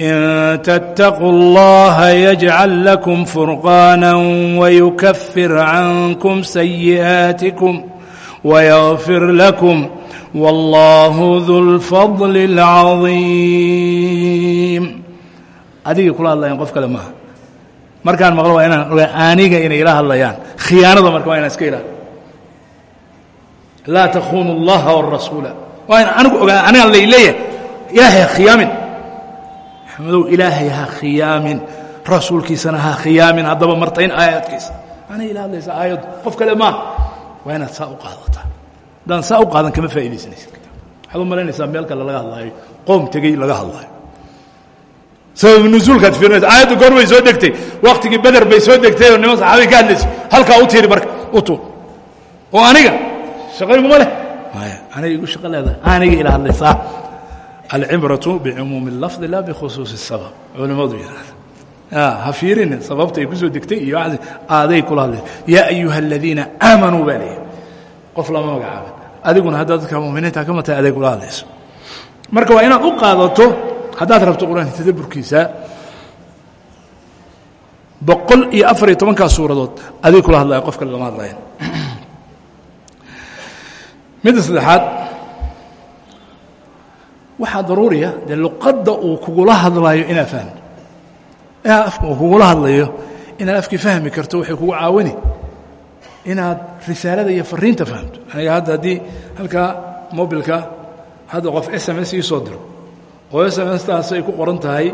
إن تتقوا الله يجعل لكم فرقانا ويكفر عنكم سيئاتكم ويغفر لكم والله ذو الفضل العظيم adigay kula hadlayaan qof kale maaha markaan maqlo waa inaan ogaa aniga inay ila hadlayaan khiyaanada marka waa inaan iska ilaali laa takhunu اllaha wالrasuula waa in anigu ogaa anigaan layleeyahay ilaahay ha khiyaamin maxamadow ilaahay ha khiyaamin. Rasuulkiisana ha khiyaamin. Haddaba martayn aayaadkiisa anay ila hadlaysa aayaddu qof kale maaha waa inaad saa u qaadataa. Haddaan saa u qaadan kama faa'iidaysanaysid. Waxaad u malaynaysaa meel kale laga hadlaayo. Qoom tegey laga hadlaayo. Sababu nusuulkaad fiirinaysa aayaddu goor bay soo degtay. Waktigii beder bay soo degtay oo niman saxaabay ka hadlayso halkaa u tiiri marka. U tuur. Oo aniga shaqayguma leh. Maya aniga igu shaqo leedahay. Aniga ila hadlaysaa alcibratu bicumuumi اlafdi la bikhusuusi الsabab culimmadu yidhahda ha fiirinin sababta ay ku soo degtay iyo aaday kula hadlaysa yaa ayuha aladiina aamanuu baa leeyahy qof lama magacaaban adiguna haddaad dadka muminiinta ka matay aday kula hadlayso marka waa inaad u qaadato haddaad rabto qur-aanka tadabburkiisa boqol iyo afar iyo tobankaa suuradood adig kula hadlaya qof kale lama hadlayan midda saddexaad waxaa daruuriya dee luqadda uu kugula hadlayo inaad fahmto afka uu kugula hadlayo inaad afkii fahmi karto waxay kugu caawini inaad risaalada iyo fariinta fahamto. Aniga hadda haddii halkaa mobilka hadda qof s m s ii soo diro oo s m s taas ay ku qoran tahay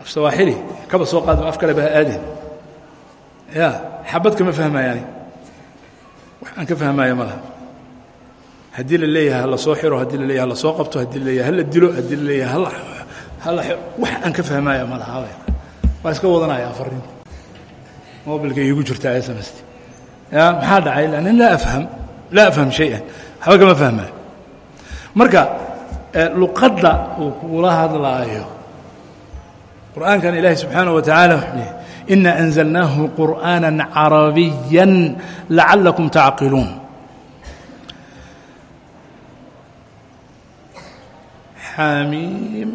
af kaba soo qaadma af kale baa aadin. Ya xabad kama fahmaayo ani wax aan ka fahmaayo ma laha haddii la leeyahay hala soo xiro. Haddii la leeyahay hala soo qabto. Haddii la leeyahay hala dilo. Haddii la leeyahay hala hala wax aan ka fahmaaya ma laha waa iska wadanaya afarrin. Moobilka iigu jirta s m st ya maxaa dhacay? Laann laa afham laa afham shay-an. Waxba kama fahmaa marka e, luqadda uu kugula hadlaayo qur'aankan ilaahi subxaanah wa tacaala ina anzalnaahu qur'aana carabiya lacalakum tacqiluun. xamiim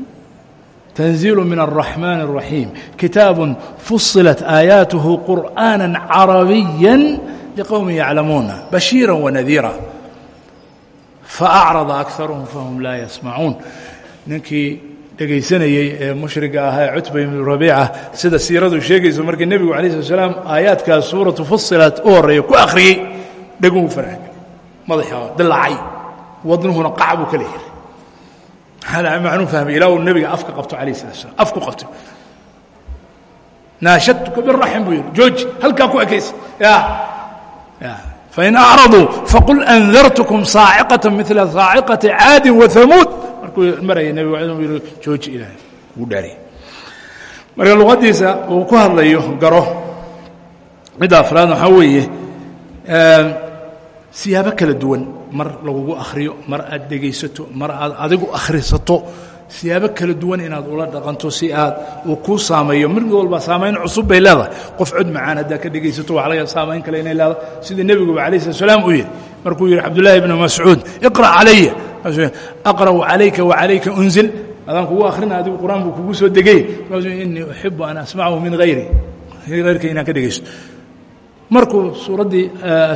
تنزيل من الرحمن الرحيم كتاب فصلت آياته قرآنا عربيا لقوم يعلمون بشيرا ونذيرا فأعرض أكثرهم فهم لا يسمعون ninkii dhegaysanayey ee mushriga ahaa ee cutba ibnu rabiica sida siiradu sheegayso markii nebigu alay slat slaam aayaadkaas suuratu fusilat u horreeya ku akhriyey dheguu faraaga madaxa dilaacay wadnuhuna qac buu ka leeyahay macnuu fahmay ilaa uu nebiga afka qabto alayh salat slam afku qabto naashadtuka biraxim buu yidhi jooji halkaa ku ekaysa fain acraduu faqul andartukum saaciqata mila saaciqati caadin wahamuud markuu maraya nebigu uu yidhi jooji ilaahay kuu dhaariy marka luqaddiisa uu ku hadlayo garo midda afraad waxaa weeye siyaabo kala duwan. Mar lagugu akhriyo mar aad dhegaysato mar aad adigu akhrisato. Siyaabo kala duwan inaad ula dhaqanto si aad uu kuu saameeyo. Mid walba saamayn cusub bay leedahay. Qof cod macaan haddaa ka dhegaysato waa laga saamayn kale inay leedahay. Sidii nebiguba alayh slat slaam uu yidhi. Markuu yidhi cabdullaahi ibnu mascuud iqra' calaya aqra'u calayka wacalayka unzil. Adaan kugu akhrina adigu qur'aan buu kugu soo degay. Inii uxibu an asmacahu min hayri hayrka inaan ka dhegaysto markuu suuraddii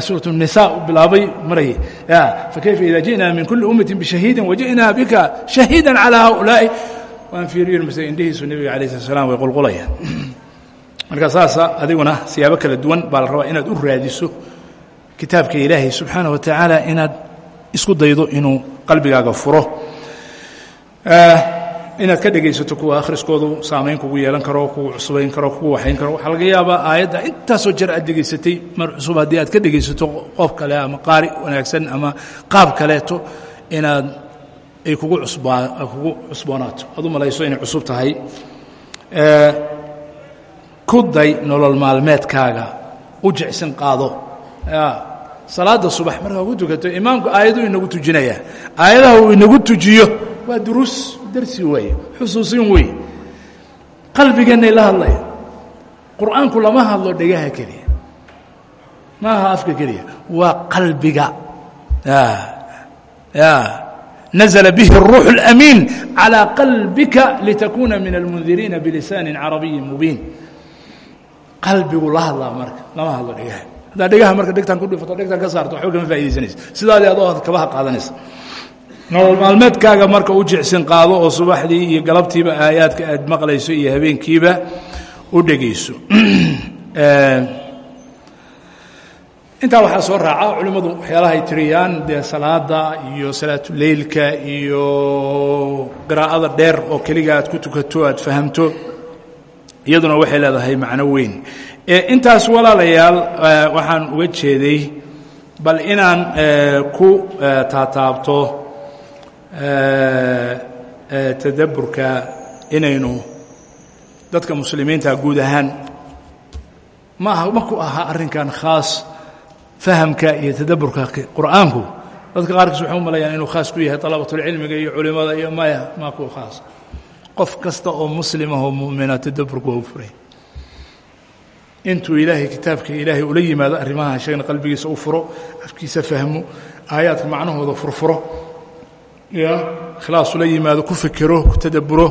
suuraة النisaa bilaabay marayay fakayfa ida jiئna min kuli ummati bشhahiidi wajiئna bika شhahiida calى haؤulaaءi waan fiiriyo mase indhihiisu nebiga alayه الslat slam way qulqulayaan marka saasa adiguna siyaabo kala duwan baa la rabaa inaad u raadiso kitaabka ilaahay subxaanaه wa taعaalى inaad isku daydo inuu qalbigaaga furo inaad ka dhegaysato kuwa akhriskoodu saamayn kugu yeelan karo kugu cusbayn karo kugu waxayn karo. Waxaa laga yaabaa aayadda intaasoo jer aad dhegaysatay mar cusub haddii aad ka dhegaysato qof kale ama qaari wanaagsan ama qaab kaleeto inaad ay kugu kugu cusboonaato. Aad u malayso inay cusub tahay. Ku day nolol maalmeedkaaga. U jecsin qaado. Salaadda subax markaa ku tukato imaamku aayaduu inagu tujinayaa. Aayadaha uu inagu tujiyo waa duruus darsi weeye xusuusin weeye qalbigeennay la hadlaya qur'aanku lama hadlo dhegaha keliya ma aha afka keliya waa qalbiga nazla bihi الruux الأmiin calىa qalbika litakuna min almundiriina bilisaani carabiyi mubiin qalbigu la hadlaa marka lama hadlo dhegaha haddaa dhegaha marka dhegtaan ku dhifato dhegtaan ka saarto waxba kama faaidaysanaysa sidaadii adoo kabaha qaadanaysa nolol maalmeedkaaga marka u jicsin qaado oo subaxdii iyo galabtiiba aayaadka aad maqlayso iyo habeenkiiba u dhegayso. Intaa waxaa soo raaca culimmadu waxyaalaha ay tiriyaan dee salaada iyo salaatuleylka iyo qiraa'ada dheer oo keliga aad ku tukato aad fahamto iyaduna waxay leedahay macno weyn. Intaas walaalayaal waxaan uga jeeday bal inaan ku taataabto tadabburka inaynu dadka muslimiinta guud ahaan ma aha ma ku aha arrinkan khaas fahamka iyo tadabburka qur'aanku. Dadka qaarkiis waxay u inuu khaas ku yahay dalabatulcilmiga iyo culimmada iyo maya maa ku khaas. Qof kasta oo muslimah oo mu'mina tadabburku waa u furay. Intuu ilaahay kitaabka ilaahay ula yimaado arrimaha sheegna qalbigiisa u furo afkiisa fahmo aayaadka macnahooda furfuro ikhlaasula yimaado ku fikiro ku tadabburo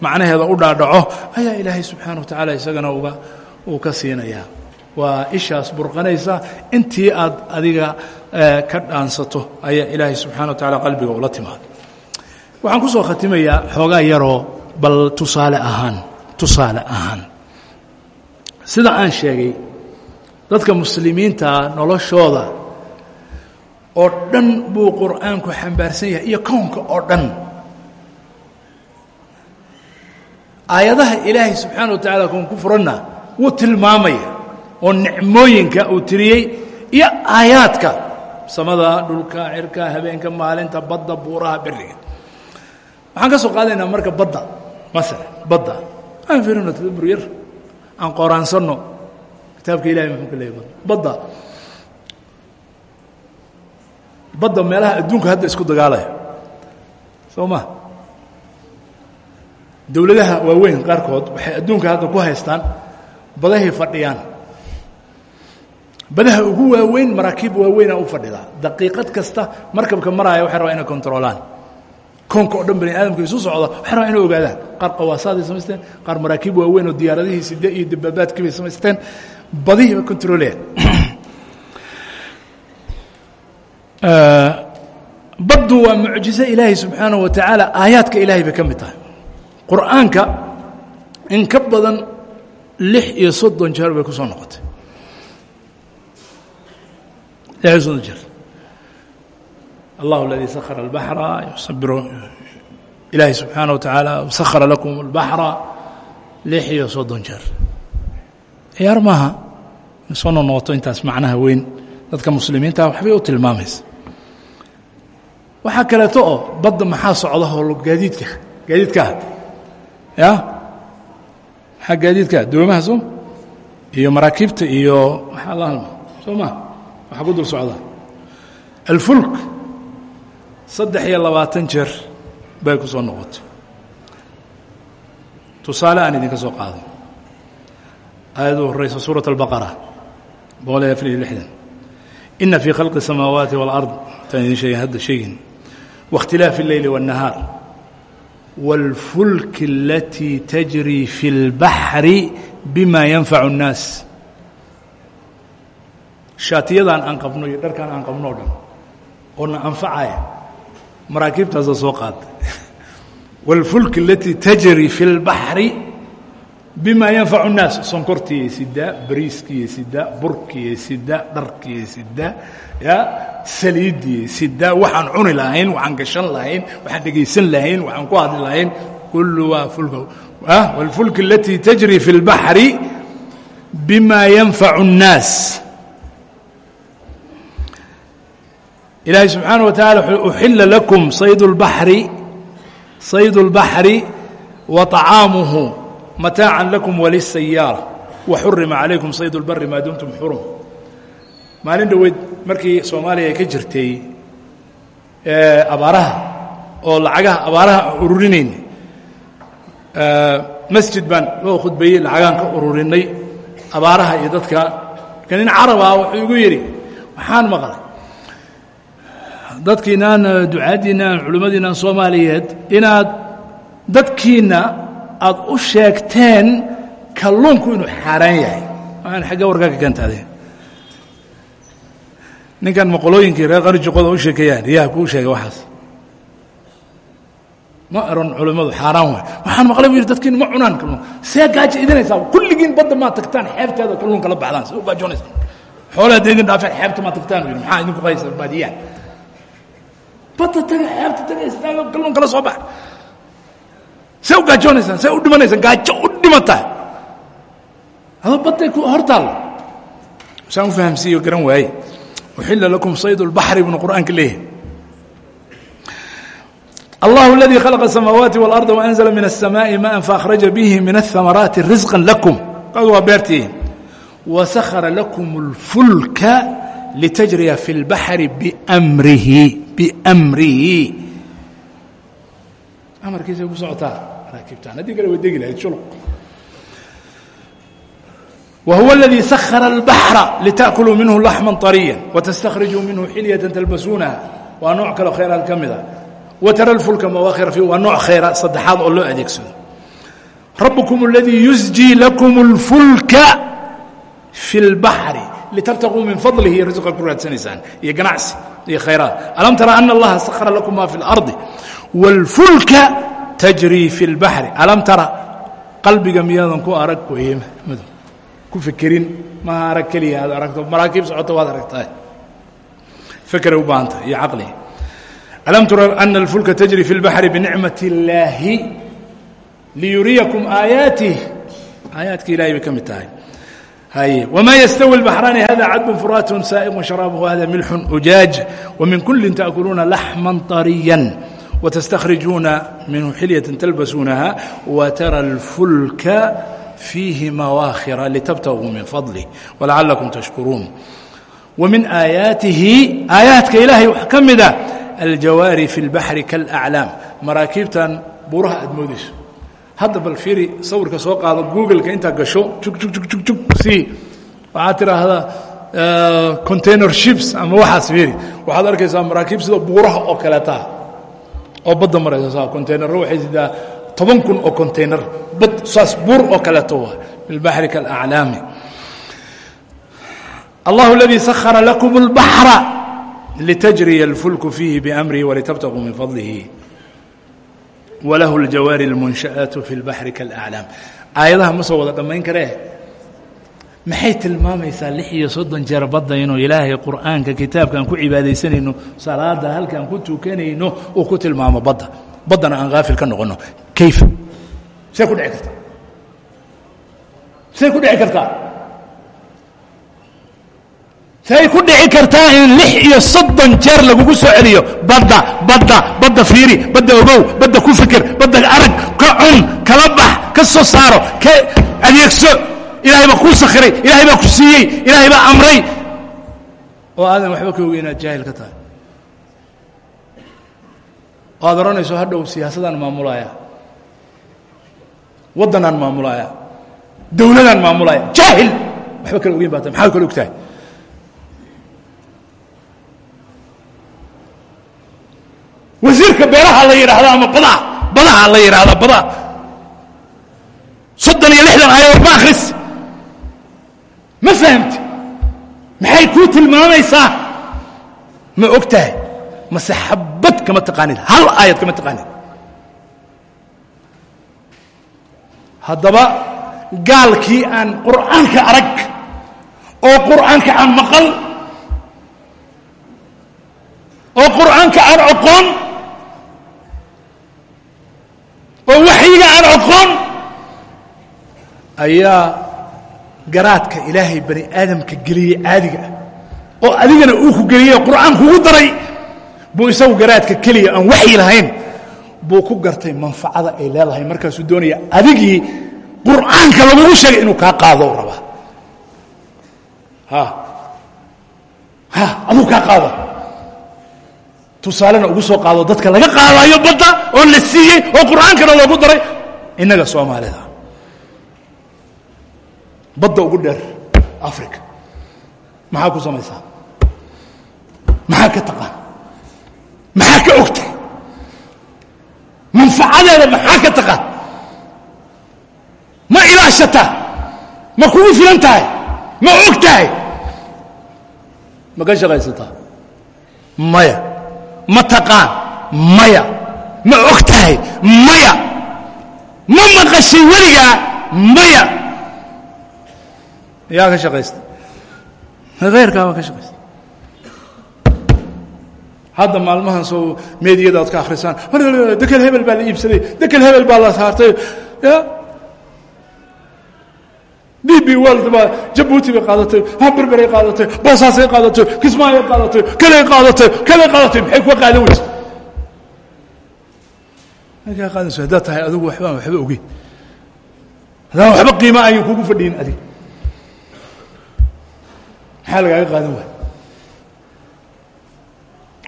macnaheeda u dhaadhaco ayaa ilaahay subxaana wa tacaala isagana uga uu ka siinayaa waa ishaas burqanaysa intii aad adiga ka dhaansato ayaa ilaahay subxana wa tacala qalbiga ula timaado. Waxaan ku soo khatimayaa xoogaa yaroo bal tusaale ahaan tusaale ahaan. Sida aan sheegay dadka muslimiintaa noloshooda oo dhan buu qur'aanku xambaarsan yahay iyo kownka oo dhan. Aayadaha ilaahay subxaana wa tacala koon ku furanna wuu tilmaamaya oo nicmooyinka uu tiriyey iyo aayaadka. Samada dhulka cirka habeenka maalinta badda buuraha beriga waxaan ka soo qaadaynaa marka badda maala badda. Aan firino tadabbur yar aan qoraansanno kitaabka ilahay muxuu ka leeyay badda badda meelaha adduunka hadda isku dagaalaya soo ma? Dowladaha waaweyn qaarkood waxay adduunka hadda ku haystaan badahay fadhiyaan. Badaha ugu waaweyn maraakiib waaweynaa u fadhidaa daqiiqad kasta markabka maraaya waxay rabaa inay kontroolaan. Koonka oo dhan bani aadamka isu socda waxay rabaa inay ogaadaan. Qaar qawaasaday samaysteen qaar maraakiib waaweyn oo diyaaradihii side iyo dabaabaadkii bay samaysteen badihii bay kontroolayaan baddu waa mucjizo ilaahay subxaanaه wa tacaala aayaadka ilaahay bay ka mid tahay qur'aanka in ka badan lix iyo soddon jeer bay ku soo noqotay lix iyo soddon jeer allah اladii sakhara اlbaxra yusabiru ilaahay subxaanaه wa tacaala sakhara lakum اlbaxra lix iyo soddon jeer ciyaar maaha soo no noqoto intaas macnaha weyn dadka muslimiinta waxbay u tilmaamaysa waxaa kaleeto oo badda maxaa socda howlo gaadiidka gaadiidkaah ya maxaa gaadiidka doomaha soo iyo maraakiibta iyo waxaa la halma soo ma waxaa ku dul socdaa alfulk saddex iyo labaatan jeer bay ku soo noqotay tusaale aan idinka soo qaado aayaddu horeysa suuraة الbaqara boqol iyo afar iyo lixdan ina fii khalqi الsamaawaati wاlأrض intaan idin sheegin hadda sheegin waاkhtilaafi الleyli والnahaar wاlfulk اlatii tajri fi اlbaxri bima yanfacu الnaas shaatiyadan aan qabno iyo dharkan aan qabno o dhan oo na anfacaya maraakiibtaasa soo qaatay wاlfulk alatii tajri fi اlbaxri bima yanfacu الnaas sonkortiiyo sidaa bariiskiiyo sidaa burkiiyo sidaa dharkiiyo sidaa ya saliidiyo sidaa waxaan cuni lahayn waxaan gashan lahayn waxaan dhegaysan lahayn waxaan ku hadli lahayn kulu waa fulka wاlfulk alatii tajri fi اlbaxri bima yanfacu الnaas ilaahay subxaanaه wa taعala uxila lakum sayd اlbaxri sayd اlbaxri wa طacaamuhu mataaca lakum waliلsayaara waxurima calaykum sayd اlbari maa dumtum xurum. Maalin dhoweyd markii soomaaliya ka jirtay abaaraha oo lacagaha abaaraha ururinayna masjid baan loo khudbeeyey lacagaan ka ururinay abaaraha iyo dadka. Marka nin caraba wuxuu igu yidhi waxaan maqlay. Dadkiinaan ducaaddiinaan culimmadiinaan soomaaliyeed inaad dadkiinna aad u sheegteen kalluunku inuu xaaraan yahay. Xagga warkaa ka kantaadeen ninkan maqolooyinkii reer qarjiqoda u sheekeeyaan yaa kuu sheegay waxaas. Ma eran culimmadu xaaraan waay. Waxaan maqlay bu yidhi dadkiina ma cunaan kalluun. See gaajo idinaysaa kulligiin badda maa tagtaan xeebteeda kalluun kala baxdaan see u gaajoonaysaa. Xoolaha hadda idin dhaafeen xeebta maa tagtaan bu yidhi. Maxaa idinku haysa baadiyaha badda taga xeebta taga istaaga kalluun kala soo bax see u gaajoonaysaan see u dhimanaysaan gaajo u dhimataa adoo badday ku hor taallo saan u fahamsiiyo garan waaye uxila lakum sayd اlbaxri bnu qur'aanka leeyahay allah اladii khلqa الsamaawaati واlأrض وأnزla min الsamaaءi maءa faأkhraja bihi min الثamaraati risقا lakum kaas waa beertii وaskhra lakum اlfulka litajriya fi اlbaxri bmrihi bmrihi amarkiisay ku socotaa raakibtaan haddii kale way degi lahayd shulq وهو الذي سخر البحر لتأكلوا منه لحما طريا وتستخرجوا منه حلية تلبسونها waa nooع kaloo khayraad ka mida وترى الفلك مواkhر فيه waa nooع khayra saddexaad oo loo adeegsado ربكم الذي يسجي لكم الفلك في البحر لتبتغوا من فضله iyo رزقa ku raadsanaysaan iyo ganacsi iyo khayraad ألم ترى أن اللaha سخر لكم ma في الأرض والفلك تجري في البحر ألم ترى qalbiga miyaadan ku arag weye ku fekerin maha arag keliya aad aragto maraakiib socota waad aragtaa fekeray u baahanta iyo caqli alam tura ana alfulka tajri fi اlbaxri binicmat اllaahi liyuriyakum aayaatih aayaadka ilahay bay ka mid tahay haye wma yastawi اlbaxraani hada cadbun furaatun saa'iq sharaabuhu hada milxun ujaaj wmin kuli taأkuluuna laxma طariya وتستخرجuuna minhu xilyaة تlbasuunaha وتrى الفulka فيihi مawaakhira لتbتغuu min فضله ولaعaلكم تشhkuruun ومiن آaيaaتihi aaيaaدka ilaahay wax ka mida الجawاarي في البaحri كالأعلاam maraakiibtan buuraha aad moodayso hadda bal fiiri sawirka soo qaado googleka intaa gasho jugjug si waxaad tiraahdaa container ships ama waxaas fiiri waxaad arkaysaa maraakiib sida buuraha oo kaleeta oo badda maraysa contaynaro waxay sidaa toban kun oo contaynar bad saas buur oo kaleeto waa bilbaxri kaالأclaami allah اladii sahara lakum الbaحra litajriya اlfulku fiihi bأmrihi walitabtaguu min fadlihi walahu اljawaari اlmunsha'aaت fi اlbaxri kaالأclaam aayadaha ma soo wada dhammayn karee Maxay tilmaamaysaa lix iyo soddon jeer badda inuu ilaahay qur'aanka kitaabkaan ku cibaadaysanayno salaada halkaan ku tukanayno uu ku tilmaamo badda. Baddana aan haafil ka noqonno. Kayfa see ku dhici kartaa see ku dhici kartaa say ku dhici kartaa in lix iyo soddon jeer lagugu soo celiyo badda badda badda fiiri badda ogow badda ku fikir badda arag ka cun kala bax ka soo saaro ka adeegso ilaahay baa kuu sakhiray ilaahay baa ku siiyey ilaahay baa amray. Oo aadan waxba ka oga inaad jaahil ka tahay. Oo aad odhanayso hadhow siyaasadaan maamulaya waddanaan maamulaya dawladaan maamulaya jaahil! Waxba kala ogeyn baa tahay. Maxaa kala og tahay wasiirka beeraha la yidhaahdo ama badaha badaha la yidhaahda badaha. Soddon iyo lixdan aayadood ma akhris ma fahamti? Maxay kuu tilmaamaysaa? Ma og tahay mase xabad kama taqaanid? Hal aayad kama taqaanid? Haddaba gaalkii aan qur'aanka arag oo qur'aanka aan maqal oo qur'aanka aan oqoon oo waxyiga aan oqoon ayaa garaadka ilaahay bani aadamka geliyey caadiga ah oo adigana uu ku geliyey qur'aan kugu daray buu isagu garaadka keliya aan waxyi lahayn buu ku gartay manfacada ay leedahay. Markaasuu doonaya adigii qur'aanka lagugu sheegay inuu kaa qaado rabaa. Aduu kaa qaado. Tusaalena ugu soo qaado dadka laga qaadayo badda oo la siiyey oo qur'aankana loogu daray innaga soomaalida badda ugu dheer africa maxaa ku samaysaa? Maxaa ka taqaan? Maxaa ka ogta? Manfacadeeda maxaa ka taqaan? Ma ilaashataa ma kugu filan tahay? Ma og tahay? Ma ka shaqaysataa? Maya. Ma taqaan? Maya. Ma og tahay? Maya. Ma maqashay weligaa? Maya yaa ka shaqaysta heyrkaaba ka shaqaysta hadda maalmahan soo meediyada ad ka akhrisaan. Dekel hebel baa la iibsaday dekel hebel baa la saartay ya? D b world baa jabuuti bay qaadatay berberay qaadatay boosaasay qaadatay kismaayay qaadatay kalay qaadatay kalay qaadatay maxay kuwa qaadan weysa kaa qaadayso haddaad tahay adigu waxbaan waxba ogeyn. Haddaan waxba qiima ayan kugu fadhiyin adig maxaa lagaaga qaadan waaya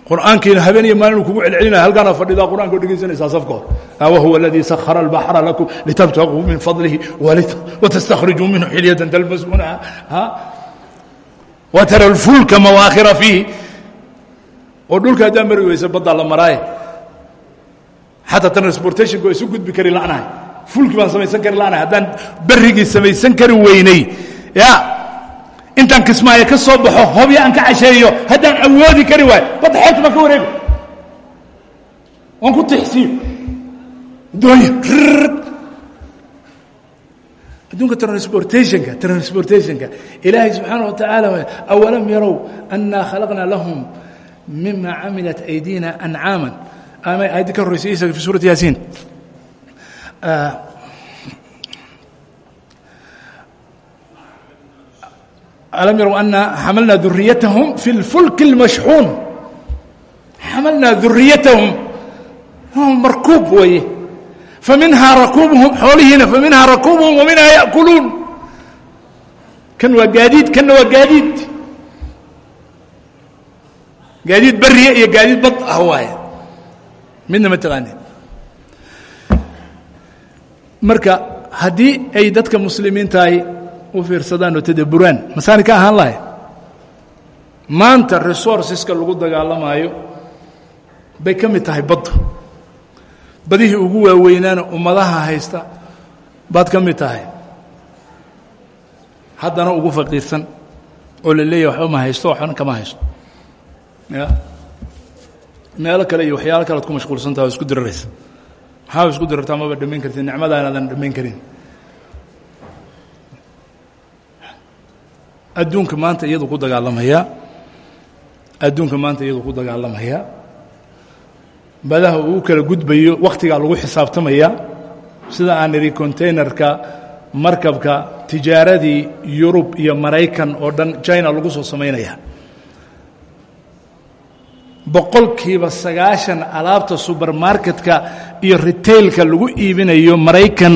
qur'aankiina habeen iyo maalin uu kugu celcelinaya halkaana fadhidaa qur'anka o dhegaysanaysaa safka hor wahuwa aladii sakhara albaxra lakum litabtaguu min fadlihi watastakrijuu minhu xilyatan talbasuunaha. Watara alfulka mawaakhira fiihi. Oo dhulka haddaa mari weysa baddaa la maraaye xataa transportationka isu gudbi kari la'nahay fulki baan samaysan kari la'nahay haddaan berrigii samaysan kari weynay. Ya intaan kismaayo ka soo baxo hobya aan ka casheeyo haddaan awoodi kari waayo badda xeebta baan ka wareego waan ku tixsiyo doonya adduunka transportationka transportationka. Ilaahay subxaana wa awalam yarow annaa khalaqnaa lahum mima camilat aydina ancaama ama aayaddi ka horreysay fi suurati yaasiin alam yarow ana xamalnaa duriyatahum fi اlfulki اlmashxuun xamalnaa duriyatahum markuub weeye faminhaa rakuubuhum xoolihiina faminhaa rakuubuhum waminhaa ya'kuluun kan waa gaadiid kanna waa gaadiid gaadiid beriya iyo gaadiid bad ah waaye midna ma taqaanin marka haddii ay dadka muslimiintahay u fiirsadaan oo tadabburaan. Masaani ka ahaan lahay? Maanta resourceska lagu dagaalamaayo bay ka mid tahay badda. Badihii ugu waaweynaana ummadaha haysta baad ka mid tahay. Haddana ugu faqiirsan oo la waxba ma haysto waxbana kama haysto. Ya? Meelo kale iyo waxyaalo kale ad ku mashquulsantaha o isku diraraysa maxaa isku dirartaa maba dhamayn kartid nicmadaanaadan dhamayn karin adduunka maanta iyadu ku dagaalamaya adduunka maanta iyadu ku dagaalamaya badaha uu kala gudbayo wakhtigaa lagu xisaabtamaya sida aan idhi containerka markabka tijaaradii yurub iyo maraykan oo dhan china lagu soo samaynaya. Boqolkiiba sagaashan alaabta subermarketka iyo retailka lagu iibinayo maraykan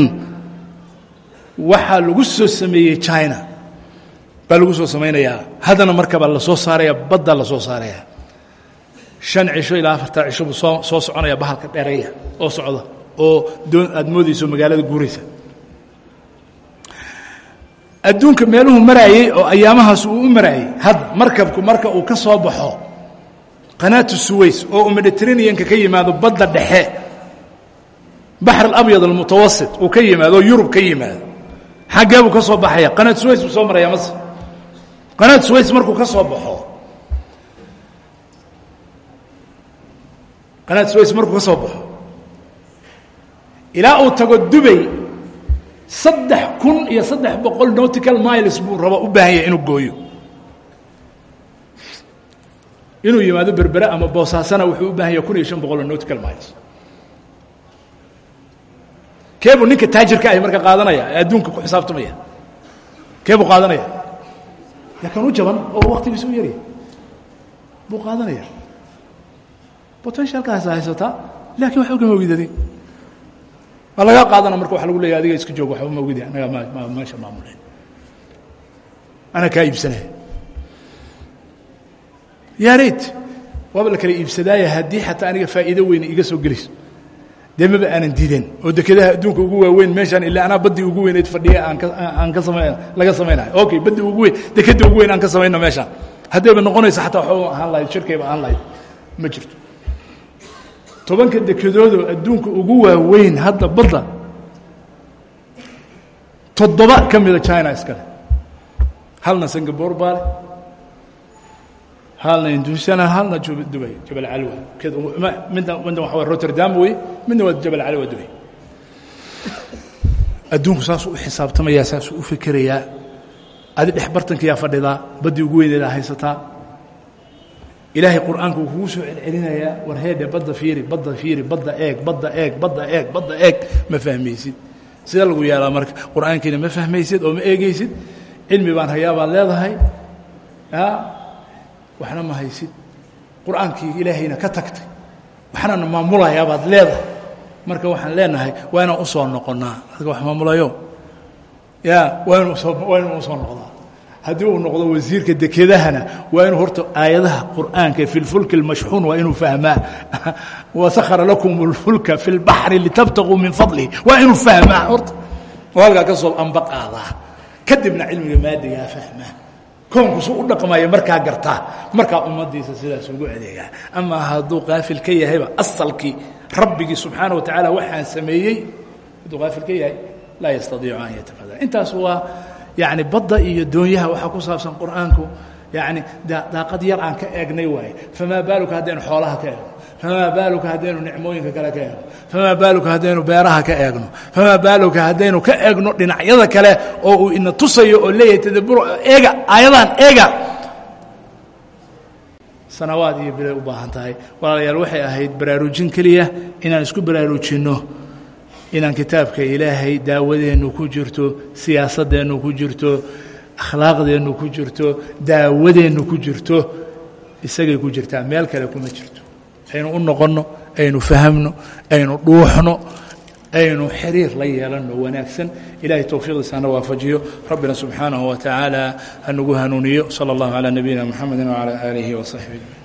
waxaa lagu soo sameeyey china baa lagu soo samaynayaa. Haddana markaba la soo saaraya badda la soo saaraya. Shan cisho ilaa afartaa cisho buu soo soo soconaya bahalka dhereeya oo socda oo doon aad moodayso magaalada guuraysa. Adduunka meeluhu maraayey oo ayaamahaas uu u maraayey hadda markabku marka uu ka soo baxo qanaatu suways oo uu mediteraneanka ka yimaado badda dhexe baxr alabyad almutawasit uu ka yimaado oo yurub ka yimaado xaggee buu ka soo baxaya qanaat suways buu soo maraya mase qanaat suways markuu ka soo baxo. Qanaat suways markuu ka soo baxo. Ilaa uu tago dubay saddex kun iyo saddex boqol nautical miles buu raba u baahan yahay inuu gooyo. Inuu yimaado berbere ama boosaasana wuxuu u baahan yahay kun iyo shan boqol oo nautical miles. Keebuu ninka taajirka ahi marka qaadanaya adduunka ku xisaabtamaya. Keebuu qaadanaya yaa kan u jaban oo waktigiisa u yarya buu qaadanaya. Potentialkaas haysataa laakiin wax ogama ogidade waa laga qaadana marka waa lagu leeya adiga iska joog waxba ma ogidi anaga ma meesha maamulayn. Ana kaa iibsanaya yaa rayt waaba la kala iibsadaaye haddii xataa aniga faa'iido weyne iga soo gelayso dee maba aanan diideen. Oo dekedaha adduunka ugu waaweyn meeshaan ilaa anaa baddii ugu weyneed fadhiya aan aan ka samay laga samaynayo okay baddii ugu weyn dekedda ugu weyn aan ka samayno meeshaan. Haddayba noqonaysa xataa waxba ahaan lahayd shirkayba ahaan lahayd ma jirto. Tobanka dekedoodoo adduunka ugu waaweyn hadda badda toddoba ka mida china iskale halna singapore baa leh halna indonesiana halna jabal calwa. Midna midna waa rotterdam wey midna waa jabal calwa dubay. Adduunku saasuu u xisaabtamayaa saasuu u fikerayaa adi dhex bartankiyaa fadhidaa baddii ugu weyneedaa haysataa. Ilaahay qur'aanka uu kugu soo celcelinayaa war heedhe badda fiiri badda fiiri badda eeg badda eeg badda eeg badda eeg. Ma fahmaysid? Sida lagu yeelaa marka qur'aankiina ma fahmaysid oo ma eegaysid? Cilmi baan hayaa baad leedahay waxna ma haysid qur'aankii ilaahayna ka tagtay waxnana maamulayaa baad leedahay marka waxaan leenahay waa inaan u soo noqonnaa dadka wax maamulayo ya waa inu soo waa inuu usoo noqdaa haddii uu noqdo wasiirka dekedahana waa inuu horta aayadaha qur'aanka fi lfulki اlmashxuun waa inuu fahmaa wasakara lakum اlfulka fi اlbaxri litabtaguu min fadlihi waa inuu fahmaa horta oo halkaa ka soo amba qaadaa kadibna cilmiga maadigaa fahmaa koonku su u dhaqmaya markaa gartaa. Markaa ummaddiisa sidaas ugu adeegaa. Amaa hadduu qaafil ka yahayba asalkii rabbigii subxaana wa tacaala waxaan sameeyey hadduu qaafil ka yahay laa yastadiicu an yatafada intaas waa yani badda iyo doonyaha waxaa ku saabsan qur'aanku. Yani daaqad yar aan ka eegnay waaye. Famaa baaluka haddaynu xoolaha ka eegno famaa baaluka haddaynu nicmooyinka kale ka eegno famaa baaluka haddaynu beeraha ka eegno famaa baaluka haddaynu ka eegno dhinacyada kale oo uu ina tusayo oo leeyahay tadabburo eega aayadaan eega sanawaad iyo bilay u baahan tahay walaalayaal waxay ahayd baraarujin keliya inaan isku baraarujinno inaan kitaabka ilaahay daawadeennu ku jirto siyaasadeennu ku jirto akhlaaqdeennu ku jirto daawadeennu ku jirto isagay ku jirtaa meel kale kuma jirto aynu u noqonno aynu fahamno aynu dhuuxno aynu xiriir la yeelanno wanaagsan. Ilahay towfiiqdiisaana waafajiyo. Rabbina subxaanahu wa tacaala ha nagu hanuuniyo. Sala allahu calaa nabiyina muxamedi wacalaa aalihi wa saxbihi